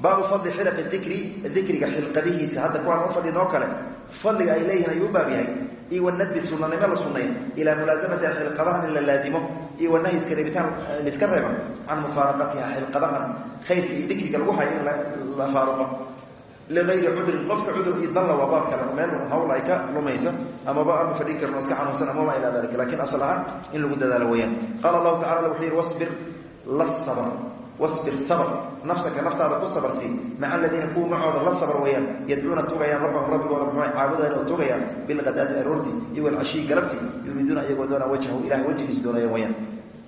baabu fadli xilaqi dikri dikriga xilqadihiisa hadda kuwaan u fadhin oo kale fadliga ay leeyihiin ayuu u baab yahay. Iyo wanadbi sunanimo la sunay ilaa mulaasamati xilqadahan in la laazimo. Iyo wanahyi iska reebitaan liska reeba can mufaaraqatiha xilqadahan khayrka iyo dikriga lagu hayo in la faaruqo liayri cudrin qofka cudur iyo danla waa baab kale meel hawl ay ka lumaysa amaba ama fadhin karin iska xanuunsan amama ilaa dalika laakiin asal ahaan in lagu dadaalo weyaan qaala allahu tacala wuxuu yidhi wasbir la sabr wasbir sabr nafsaka naftaada ku sabarsii maca aladiina kuwa macooda la sabr weeyaan yadcuuna tugayaan rabbahum rabbigooda muxuu caabudaan oo tugayaan bilqadaati aroorti iyo walcashiyi galabti yuriiduuna iyagoo doona wajhahu ilahay wejigiis doonaya weyaan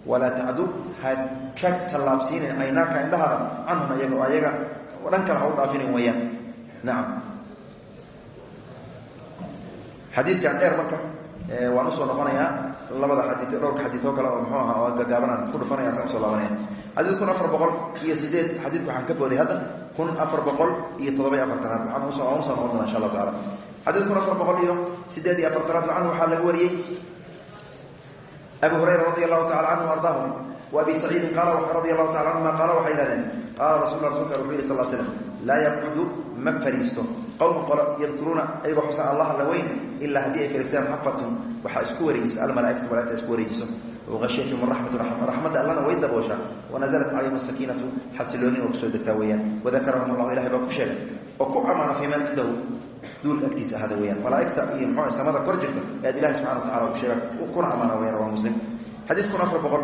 walaa tacdu ha ka tallaabsiinin caynaaka indhahaada canhum ayaga ayaga dhan kale ha nacam xadiidkan dheer marka waan u soo noqonayaa labada xadii dhowrka xadiid oo kale oo muxuu ahaa oo gagaabanaan ku dhufanaya saan u soo laabanaya. Xadiid kun afar boqol iyo sideed xadiidka waxaan ka booday hadda kun afar boqol iyo toddoba iyo afartanaad. Waxaan u soo aan noqon doona insha allah taala xadiid kun afar boqol iyo sideed iyo afartanaad canhu waxaa laga wariyey abu hurayra radi allahu tacala canhu ardaahu abi saciidin qaala radi allahu tacala canhuma qaala waxay yihahdeen qaala rasul rasulka wuxuu yihi sal l slam laa yaqcudu ma fariisto. Qowm qolo yadkuruuna ayagoo xusan allah la weyn ilaa haddii ay fariistaan xafatun waxaa isku wareejisa almalaaikatu malaigta isku wareejiso. Wahashyatum raxmatu raxmadda allana way dabooshaa wanazalat calayhim asakiinatu xasilooni oo ku soo degtaa weeyaan. Wadakarahum allahu ilahay baa ku sheegay. Oo ku ammaana fii man cindahu duulka agtiisa ahada weyaan malaaigta iyo mxu samada kor jirta ead ilahi subxana wa tacala ku sheega kuna ammaana weyaan waa muslim. Xadiid kun afar boqol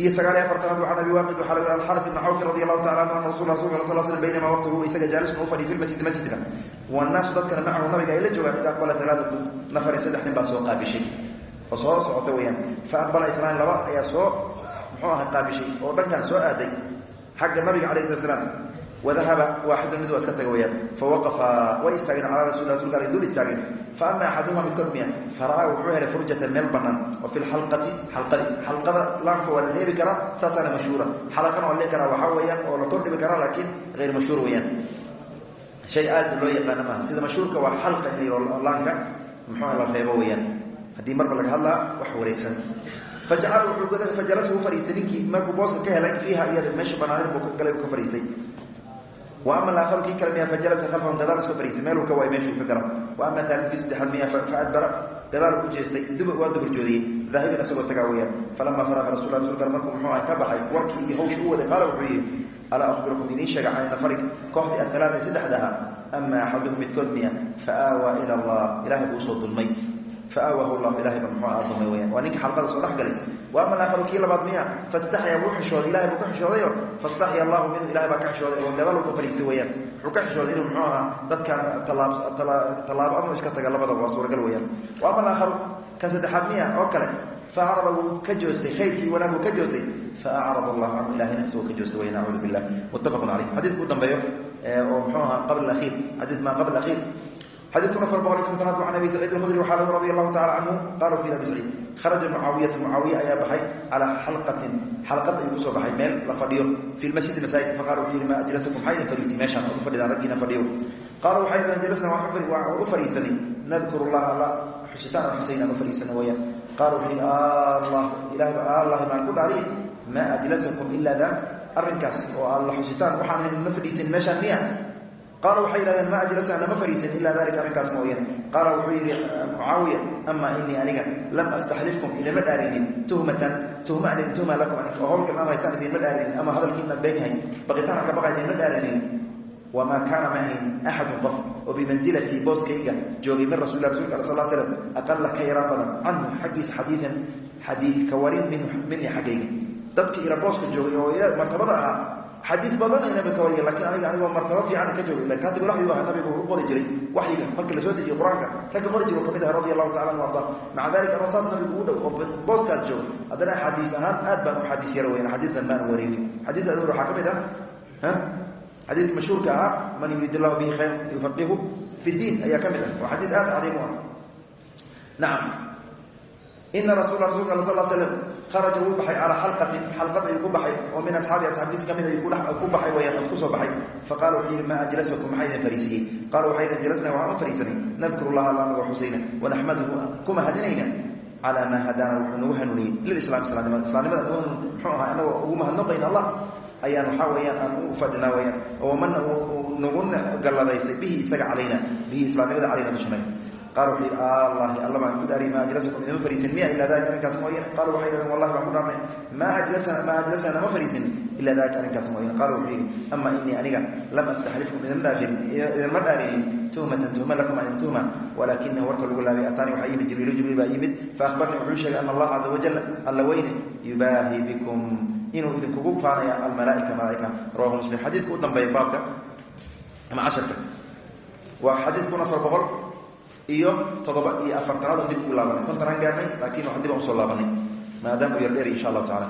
iyo sagaal iyo afartanaad can abi waaqid waxaa laga alxaris ibni cawfi radi allahu tacala anhu ana rasul rasulka sal slam baynama waqti isaga jaalisun u fadhiy fi lmasjidi masjidka. Wannaasu dadkana macahu nabiga ay la joogaan id aqbala alaaatu nafarin saddex nin baa soo qaabishay. Oo soo socota weyaan fa aqbala itnaan laba ayaa soo muxuu aha qaabishay oo dhankan soo aaday xagga nabiga alayh slat slaam wadahaba waaxidu mid waa iska taga weyaan fawaqafa way istaageen calaa rasul rasulka ala dul istaageen fa ama axaduhuma midkood miya fara'aa wuxuu helay furjatan meel banaan oo fi lxalqati xalqadi xalqada laamka waa la neebi karaa saasaana mashhuura. Xalaqana la dhihi karaa waxaa weeyaan oo la kordhibi karaa laakiin hayr mashhuur weyaan shay aad loo yaqaano maaha. Sida mashhuurka waa xalqa laanka muxuu la reebo weyaan haddii marba laga hadlaa wax wareegsan. Fajacala wuxuu fajalasa u fadhiistay ninkii markuu booska ka helay fiiha iyada meesha banaaneed buu galay buu ka fadhiistay wa ama alaakharu kii kale miya fajalasa khalfahum gadaal iska fadhiistay meeluu ka waay meeshuu ka gala wa ama taalidkii saddexaad miya faadbara gadaal ku jeestay waa dabarjoodiyey daahibin isagoo tagaa weyaan falama faraqa rasul rasulka markuu muxuu ah ka baxay warkii iyo hawsha u waday qaala wuxuu yihi alaa akhbirukum idiin sheega can nafari kooxdii aalaata saddexda ahaa ama axaduhum midkood miya fa aawaa ila allah. Ilahay buu u soo dulmay faaawahu llahu ilahay ba muxuu aha dumay weyaan waa ninka xalqada soo dhex galay wa ama alaakharu kii labaad miya fastaxya wuu xishooday ilahay buu ka xishoodayo fastaxya allahu minhu ilahay baa ka xishooday oo gadaal ka fariistay weyaan wuxuu ka xishooday inuu muxuu ahaa dadkan tallaabo ama iska taga labadaba waa suuragal weyaan wa ama alaakharu kan saddexaad miya oo kale fa acrada wuu ka joostay khayrkii wanaag wuu ka joostay fa acrada allahu canhu ilahina isagoo ka joostay weyan acuudu billah muttafaqun caleyh xadiidka u dambeeyo oo muxuu ahaa qabl ahiir xadiid maa qabl akhiir xadiid kun afar boqol iyo kontonaad can abi saciid alkhudri waxaa lagu radi allahu tacala canhu qala wuxu yhi abi saciid kharaja mucaawiyatu mucaawiya ayaa baxay calaa xalqatin xalqad ayuu ku soo baxay meel la fadhiyo fi lmasjidi masaajidka faqala wuxuu yihi ma ajlasakum maxaa idin fadhiisay meeshaan ood u fadhidaan raggiina fadhiyo qaala waxay idin jalasna waan u fadhiisanay nadkuru llaha alla xusitaan aan xusayn aan u fadhiisana weeyaan qaala wuxuu yihi allah ilahi allahi baan ku dhaariy maa ajlasakum ila dak arrinkaas oo alla xusitaan waxaan ma fadhiisan meeshaan miya qaala waxay yidhahdeen ma ajlasna nama fariisan ilaa dalika arrinkaas mooyane qaala wuxuu yidhi mucaawiya ama inii aniga lam astaxlifkum idinma dhaarinin tuhmatan tuhma an idin tuhma lakum oo hawlkan aad haysaan idinma dhaarinin ama hadalkii inaad been yahay baqitaan ka baqa idinma dhaarinin wamaa kaana ma ahayn axadun qof oo bimanzilatii booskayga joogay min rasul rasulka al sal slam aqala ka yaraan badan canhu xaggiisa xadiidan xadiid ka warin minii xaggayga ahaa xadiid badan ay nabiga ka wariya lakiin aniga anigoo martabo fiican ka joogay. Kaatib waxyu aha nabigu u qori jiray waxyiga markii la soo dejiyo qur'aanka ragga qori jiro ka mid aha radi allahu tacala anhu arda. Maca dalika anoo saas nabigu u dhow oo booskaas jooga. Haddana xadiis ahaan aad baan u xadiis yara weyn xadiidan baan warinin xadiidka adur waxaa ka mid ah xadiidka mashhuurka ahaa man yuriid allahu bihi khayr yufaqihu fi diin ayaa ka mid ah. Waa xadiid aad cadiim u ah. Nacam ina rasuula rasulka al sal slam kharaja wuu baxay calaa xalqatin xalqad ayuu ku baxay oo min asxaabi asxaabtiis ka mid ayuu ku baxay wayaan ad ku soo baxay faqala wuxuu yihi maa ajlasakum maxaa idin fariisiyey qaala waxay idin jalasna waxaan u fariisanay nadkuru llaha alla naga xusayna wanaxmaduhu kuma hadinayna calaa maa hadaana wuxuu nagu hanuuniyey lilislam islaamnimada islaamnimada muxuu ahaa inagoo ugu mahadnaqayna allah ayaan waxaa weyaan aan u fadhinaa weyaan oo mana nagu galladaystay bihi isaga calayna bihi islaamnimada calayna dushanay qaal wuxuu yidhi allahi alla baan ku dhaariy maa ajlasakum idima fariisin miya ilaa dalika arrinkaas mooyane qaala waxay yidhahdeen wallahi baan ku dhaarnay. Maa ajlasana maa ajlasana nama fariisin ilaa dalika arrinkaas mooyane qaala wuxuu yidhi ama inii aniga lam astaxlifkum idin dhaafin idinma dhaarinin tuhmatan tuhma lakum an tuhma. Walaakina warka lagu laabay ataani waxaa yimid jibriilu jibriil baa yimid faahbarnii wuxuu sheegay ana allah caza wajal alla weyne yubaahi bikum inuu idinkugu faanaya almalaaika malaaika. Rawahu muslim. Xadiidka u dambeeya baabka ama casharka. Waa xadiid kun afar boqol iyo toddoba iyo afartanaad dib ugu laabanay. Kontanaan gaarnay laakiin waxaan dib aan u soo laabanay. Maadaama u yardheer insha allahu tacala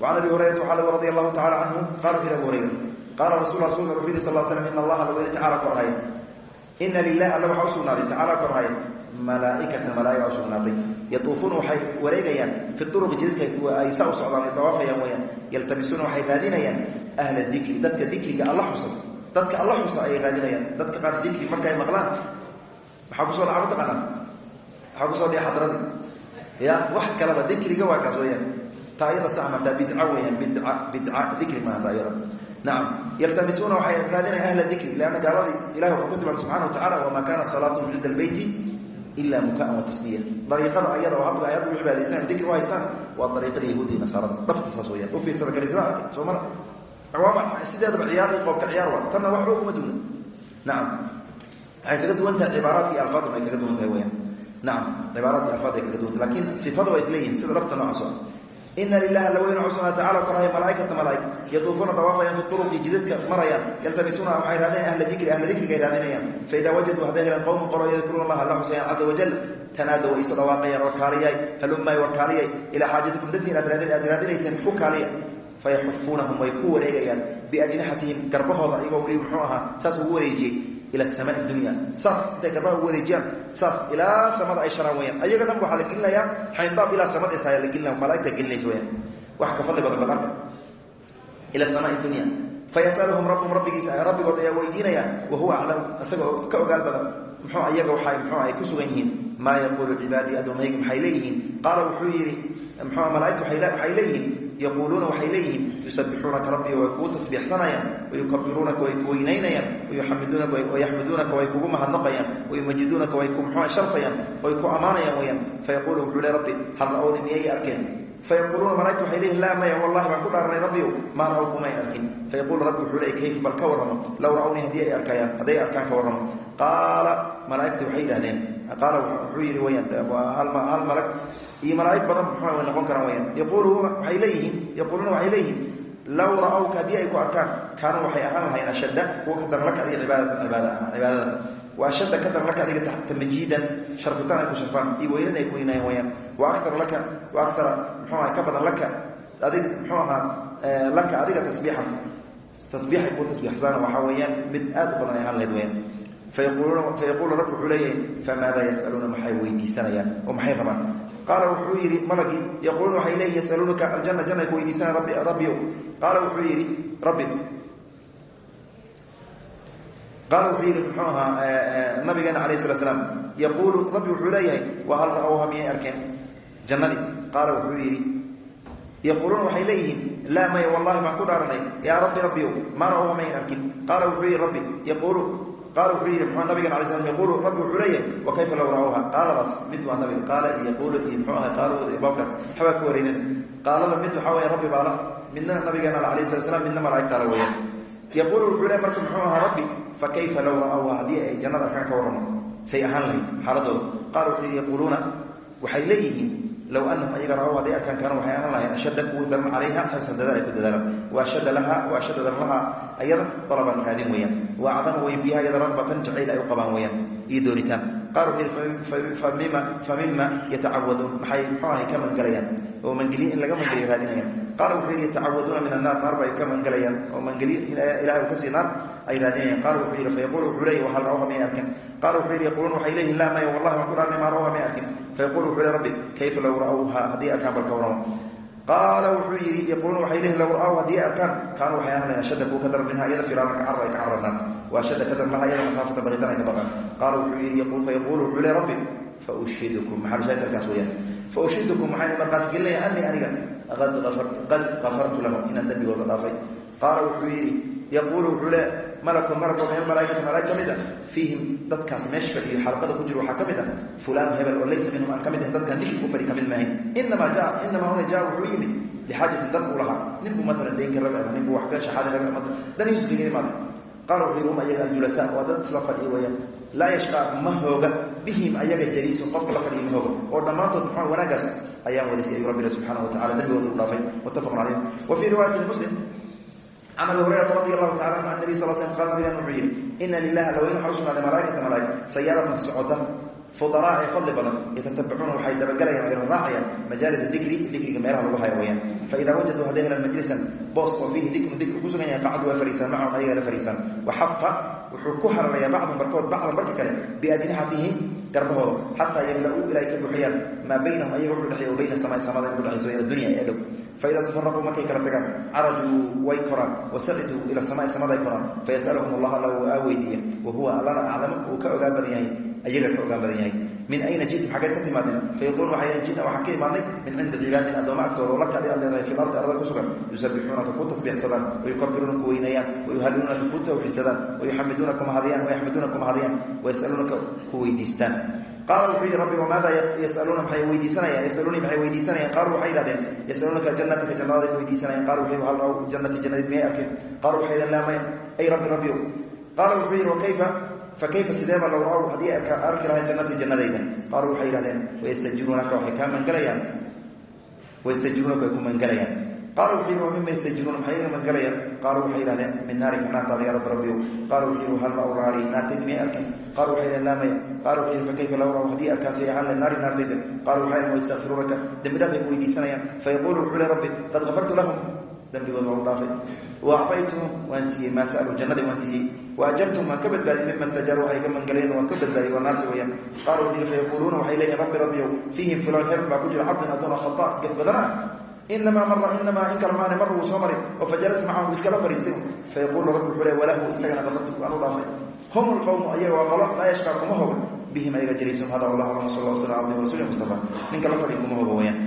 wacan abi hurayrata waxaa radi allahu tacala canhu qala wuxu yhi abu hurayra qaala rasul rasulka wuxuu yihi sal slam ina allaha laweyne tacala korhay ina lilahi alla waxaa usugnaaday tacala korhay malaaikatan malaa'iga usugnaaday yatuufuuna waxay wareegayaan fi duruqi jidadka ay saa u socdaan ay dawaafayaan weyaan yaltamisuuna waxay raadinayaan ahla dikri dadka dikriga alla xusa dadka alla xusa ayay raadinayaan. Dadka qaar dikri marka ay maqlaan maxaa ku soo dhaca mataqaanaa maxaa ku soo dhiya xadradii ya wax kalaba dikriga waa kaas weyaan taa ayada sax mataa bidca weyaan bidca bidca dikri maaha taa ayada nacam yaltamisuuna waxay raadinayaan ahla dikri leanna gaaladii ilahi wuxuu ku tilmaamay subxana wa tacala wamaa kaana salaatuhum cinda albeyti ila mukaan watasdiya dariiqada ayada oo habka ay hadda u cibaadaystaan dikri u haystaan waa dariiqada yahuudi iyo nasaarada. Dhabta saas weyaan u fiirsada kalisla arkay soo mara sideedaba ciyaar iyo qoobka ciyaar waa. Tanna waxba uguma duuna nacam waxay kaga duwan tahay cibaaraadka iyo ay kaga duwan tahay weyaan nacam cibaaraadka iyo ay kaga duwan tahay laakiin sifada waa isleeyihin sida dhabta noocaas o ina lilahi alla weyne xusna tacala korhay malaaikata malaaika. Yatuufuuna dawaafayaan fi turuqi jidadka marayaan. Yaltamisuuna waxay raadinayan ahla dikri ahla dikriga ay raadinayaan. Faida wajaduu hadday heleen qowman qolo yadkuruuna allaha alla xusayaan caza wajal. Tanaada way isu dhawaaqayaan warkaaliyay halumay warkaaliyay ilaa xaajatikum dadkiin aad raadinayseen ku kaaliya. Fayaxufuunahum way ku wareegayaan. Biajnixatihim garbahooda iyagoo weli muxuu ahaa saas ugu wareejiyey ila samaa dunya. Saas intay garbaha ugu wareejiyaan saas ilaa samada ay sharaan weyaan ayaga dhan waxaa la gelinayaa xayndaab ilaa samada ishaya la gelinaya malaaigta gelinaysa weyaan wax ka fadli badan bal arka ila samaai dunya. Fayasaluhum rabbum rabbigiisa rabbigood ayaa weydiinaya wa huwa aclam isagoo ka ogaal badan muxuu ayaga waxa muxuu ay ku sugan yihiin? Maa yaquulu cibaadii addoomayga maxay leeyihiin? Qaala wuxuu yidhi muxuu malaaigtu waxay leeyihiin yaquuluuna waxay leeyihiin yusabixuunaka rabbiga way kugu tasbiixsanayaan wayukabiruunaka way ku weynaynayaan wayaxmiduunaka way kugu mahadnaqayaan wayumajiduunaka way ku muxuu sharfayaan way ku ammaanayaan weyaan fayaquulu wuxuu le rabbi hal ra'owni fayaquuluuna malaaigtu waxay leeyihiin laa maya wallahi baan ku dhaaranay rabbiyo maa ra'ow kumay arkin fayaquulu rabbi wuxuu leey kayf bal ka warramo low ra'owni haddii ay arkayaan hadday arkaan ka warramo qaala malaaigti waxay yidhahdeen qaala wuxuu yidhi weyaan hal malag iyo malaaig badan muxuu way noqon karaan weyaan yaquuluuna waxay leeyihiin yaquuluuna waxay leeyihiin low ra'owka haddii ay ku arkaan kaanuu waxay ahaan lahayn ashadda kuwa ka daran laka adiga cibaadatan cibaada cibaadada wa ashadda ka daran laka adiga tamajiidan sharfitaan ay ku sharfaan iyo weynan ay ku weynaayaan weyaan wa akara laka wa akara muxuu aha ka badan laka adig muxuu ahaa laka adiga tasbiixan. Tasbiixay ku tasbiixsaan waxaa weeyaan mid aad u badan ay ahaan lahayd weyaan fayaquulu rabbi wuxuu leeyahay famaada yasaluuna maxay weydiisanayaan oo maxay rabaan? Qaala wuxuu yidhi malagii yaquuluuna waxay leeyihiin yasaluunaka aljana janna ay ku weydiisanaya rabbi rabbiyow qaala wuxuu yidhi rabbi qaala wuxuu yidhi muxuu ahaa nabigeena calayh slat slaam yaquulu rabbi wuxuu leeyahay wa hal ra'owha miyay arkeen? Jannadii qaala wuxuu yidhi yaquuluuna waxay leeyihiin laa maya wallahi baan ku dhaaranay yaa rabbi rabbiyow maa ra'owha mayan arkin. Qaala wuxuu yidhi rabbi yaquulu. Qaala wuxuu yidhi mxuu nabigan ala slam yaquulu rabbi wuxuu leeyahay wa kayfa low ra'owha qaaladaas mid waa nabiga qaala yaquulu iyo muxuu ahay qaalawooda iyo baabkaas waxbaa ku wareynan qaalada mid waxaa weya rabbi baala. Midna nabigeena alayh slat slam midna malaa'ig qaala yaquulu wuxuu leeyahy marka muxuu ahaa rabbi fa kayfa low ra'owha haddii ay jannada arkaan ka warramo say ahaan lahayd xaaladooda qaala wuxuu yidhi yaquuluuna waxay leeyihiin low anahum ayaga ra'ow hadday arkaan kaana waxay ahaan lahayn ashadda kuwa daran calayha xirsan dadaal ay ku dadaalaan? Wa ashadda laha wa ashadda daran laha ayada dalaban raadin weeyaan. Wa acdama way fiiha iyada ragbatan jacayl ay u qabaan weeyaan. Iyo doonitaan qaar fa mima yatacawaduun maxay muxuu ahay ka mangelayaan oo mangeliye in laga mangeliyo raadinayaan. Qaala wuxuu yidhi yatacawaduuna min annaar naar bay ka mangelayaan oo mangeliye ilahay uu ka sii naar ay raadinayaan. Qaala wuxuu yidhi fayaquulu wuxuu leeyahy wahal ra'owha miyay arkan qaala wuxuu yidhi yaquuluun waxay leeyihiin laa maya wallahi waan ku dhaarnay maa ra'owha miyay arkin. Fayaquulu wuxuu leey rabbi kayfa low ra'owha haddii arkaan bal ka warramo qaala wuxuu yidhi yaquuluun waxay leeyihiin low ra'ow haddii arkaan. Kaanuu waxay ahaan lahayn ashadda kuwa ka daran minha iyada firaaran ka carra ay ka carra naarta wa ashadda ka daran laha iyada makhaafata baqitan ay ka baqaan. Qaala wuxuu yidhi fayaquulu wuxuu leey rabbi fa ushidukum. Maxaa shaahid halkaas weeyaan? Fa ushidukum waxaan markaati gelinaya anii aniga qad kafartu lahum inaan dembigooda dhaafay. Qaala wuxuu yidhi yaquulu wuxuu le malakun malakoo min almalaaikati malaig ka mid a fiihim dadkaas meesha fadhiyo xalqada ku jiro waxaa ka mid ah fulaan hebel oo laysa minhum aan ka mid ahin dadkaan dishii ku fadhi ka mid maahayn. Inamaa jaa inamaa huna jaa wuxuu yimid lixaajatin dan uu lahaa. Ninbuu maalan daynka rabe ama ninbuu wax ka shaxaadi rabe ama daniisu kaga imaada. Qaala wuxuu yidhi hum ayaga aljulasa waa dad isla fadhiya weeyaan. Laa yashqaa ma hooga. Bihim ayaga jaliisun qofka la fadhiya ma hooga. Oo dhammaantood muxuu wanaagaas ayaan wadisay ayuu rabbina subxaana wa tacala dembigooda u dhaafay. Muttafaqun calayh wa fii riwaayati muslim can abi hurayrata radi allahu tacala anhu an nabi sal slam qaal nabigan wuxuu yidhi ina lilahi allaweyn waxaa u sugnaaday malaaikata malaaig sayaaratun socota fudaraa ee fadli badan yatatabacuuna waxay dabagalayaan o raacayaan majaalis dikri dikriga meelaha lagu haya weyaan faidaa wajaduu hadday helaan majlisan boos oo fiihi dikru dikri ku sugan yahay qacdu way fariistaan macahum ayaga la fariistaan. Waxafa wuxuu ku hararayaa bacdum barkood bacdan barka kale biadnixatihim garbahooda xataa yamla-uu ka buuxiyaan maa baynahum ayaga wuxuu dhexeeya wa bayna samai samada in udhexayso ila dunya ee dhow. Faida tafaraquu markay kala tagaan carajuu way koraan wasaciduu ila samai samaday koraan. Fayasaluhum allah alla aa weydiiya wa huwa allana aclamu uu ka ogaan badan yahay ayaga ka ogaan badan yahay. Min ayna jitum xaggeed ka timaadeen fayaquul waxay jina waxaan ka imaadnay min cindi cibaadin addooma agtooda oo laka adiad leedahay fi lardi arda ku sugan. Yusabixuunaka ku tasbiixsadaan wayukabiruuna ku weyneeyaan wayuhaliluunaka ku tawxiidsadaan wayuxamiduunaka mahadiyaan wayaxmiduunaka mahadiyaan wayasaluunaka ku weydiistaan. Qaala wuxuu yidhi rabbi wamaada yasaluuna maxay weydiisanayaan? Yasaluunii maxay weydiisanayaan? Qaaluu waxay yidhahdeen yasaluunaka jannataka jannadaday weydiisanayaan. Qaal wuxuu hal jannati jannadid miyay arkeen qaalu waxay yidhahen laa ay rabbi rabbiyow qaala wuxuu yidhi wakayfa fakayfa sideeba low ra-w haddii arki lahay jannatii jannadayda qaaluu waxay yidhahdeen wayastajiruunaka waxay kaa mangelayaan wayastajiruunaka way ku mangelayaan qaala wuxuu yidhi wamima yastajiruuna maxay iga mangelayaan qaaluu waxay yidhahdeen min naarika naartaada yaa rabbi rabbiyow wuxuu yidhi hal ra-w naari naartayda miyay qalu waxay yidhahen laa maya qaala wuxuu yidhi fakayfa low ra-w haddii arkaasay ahaan le naari naartayda qaalu waxay yidhahen waystakfiruunaka dembi dhaaf ay ku weydiisanayaan fayaquulu wuxuu le rabbi qad kafartu lahum dembigooda waa u dhaafay. Wa acطaytuhum waan siiyey. Maa sa'aluu jannadii waan siiyey. Wa ajartuhum waan ka badbaadiyey mima stajaru waxay ka mangaleen waan ka badbaadiyey waa naarti weyaan wuxuu yidhi fayaquuluuna waxay leeyihiin rabbi rabbiyow fiihim fulan hebel baa ku jira. Cabdun addoon khata gaf badan ah. Inamaa mara inamaa in kale maane mar wuu soo maray. Oo fajalasa macahu iskala fariistay. Fayaquulu rabbi wuxuu le walahu isagana kafartu waan u dhaafay. Hum lqowmu ayaga waa qolo laa yashkaa kuma hoga. Bihim ayaga jaliisum hada wallah alama sal la sala abdi rasuuli mustafa. Ninka la fadhi kuma hoga weyaan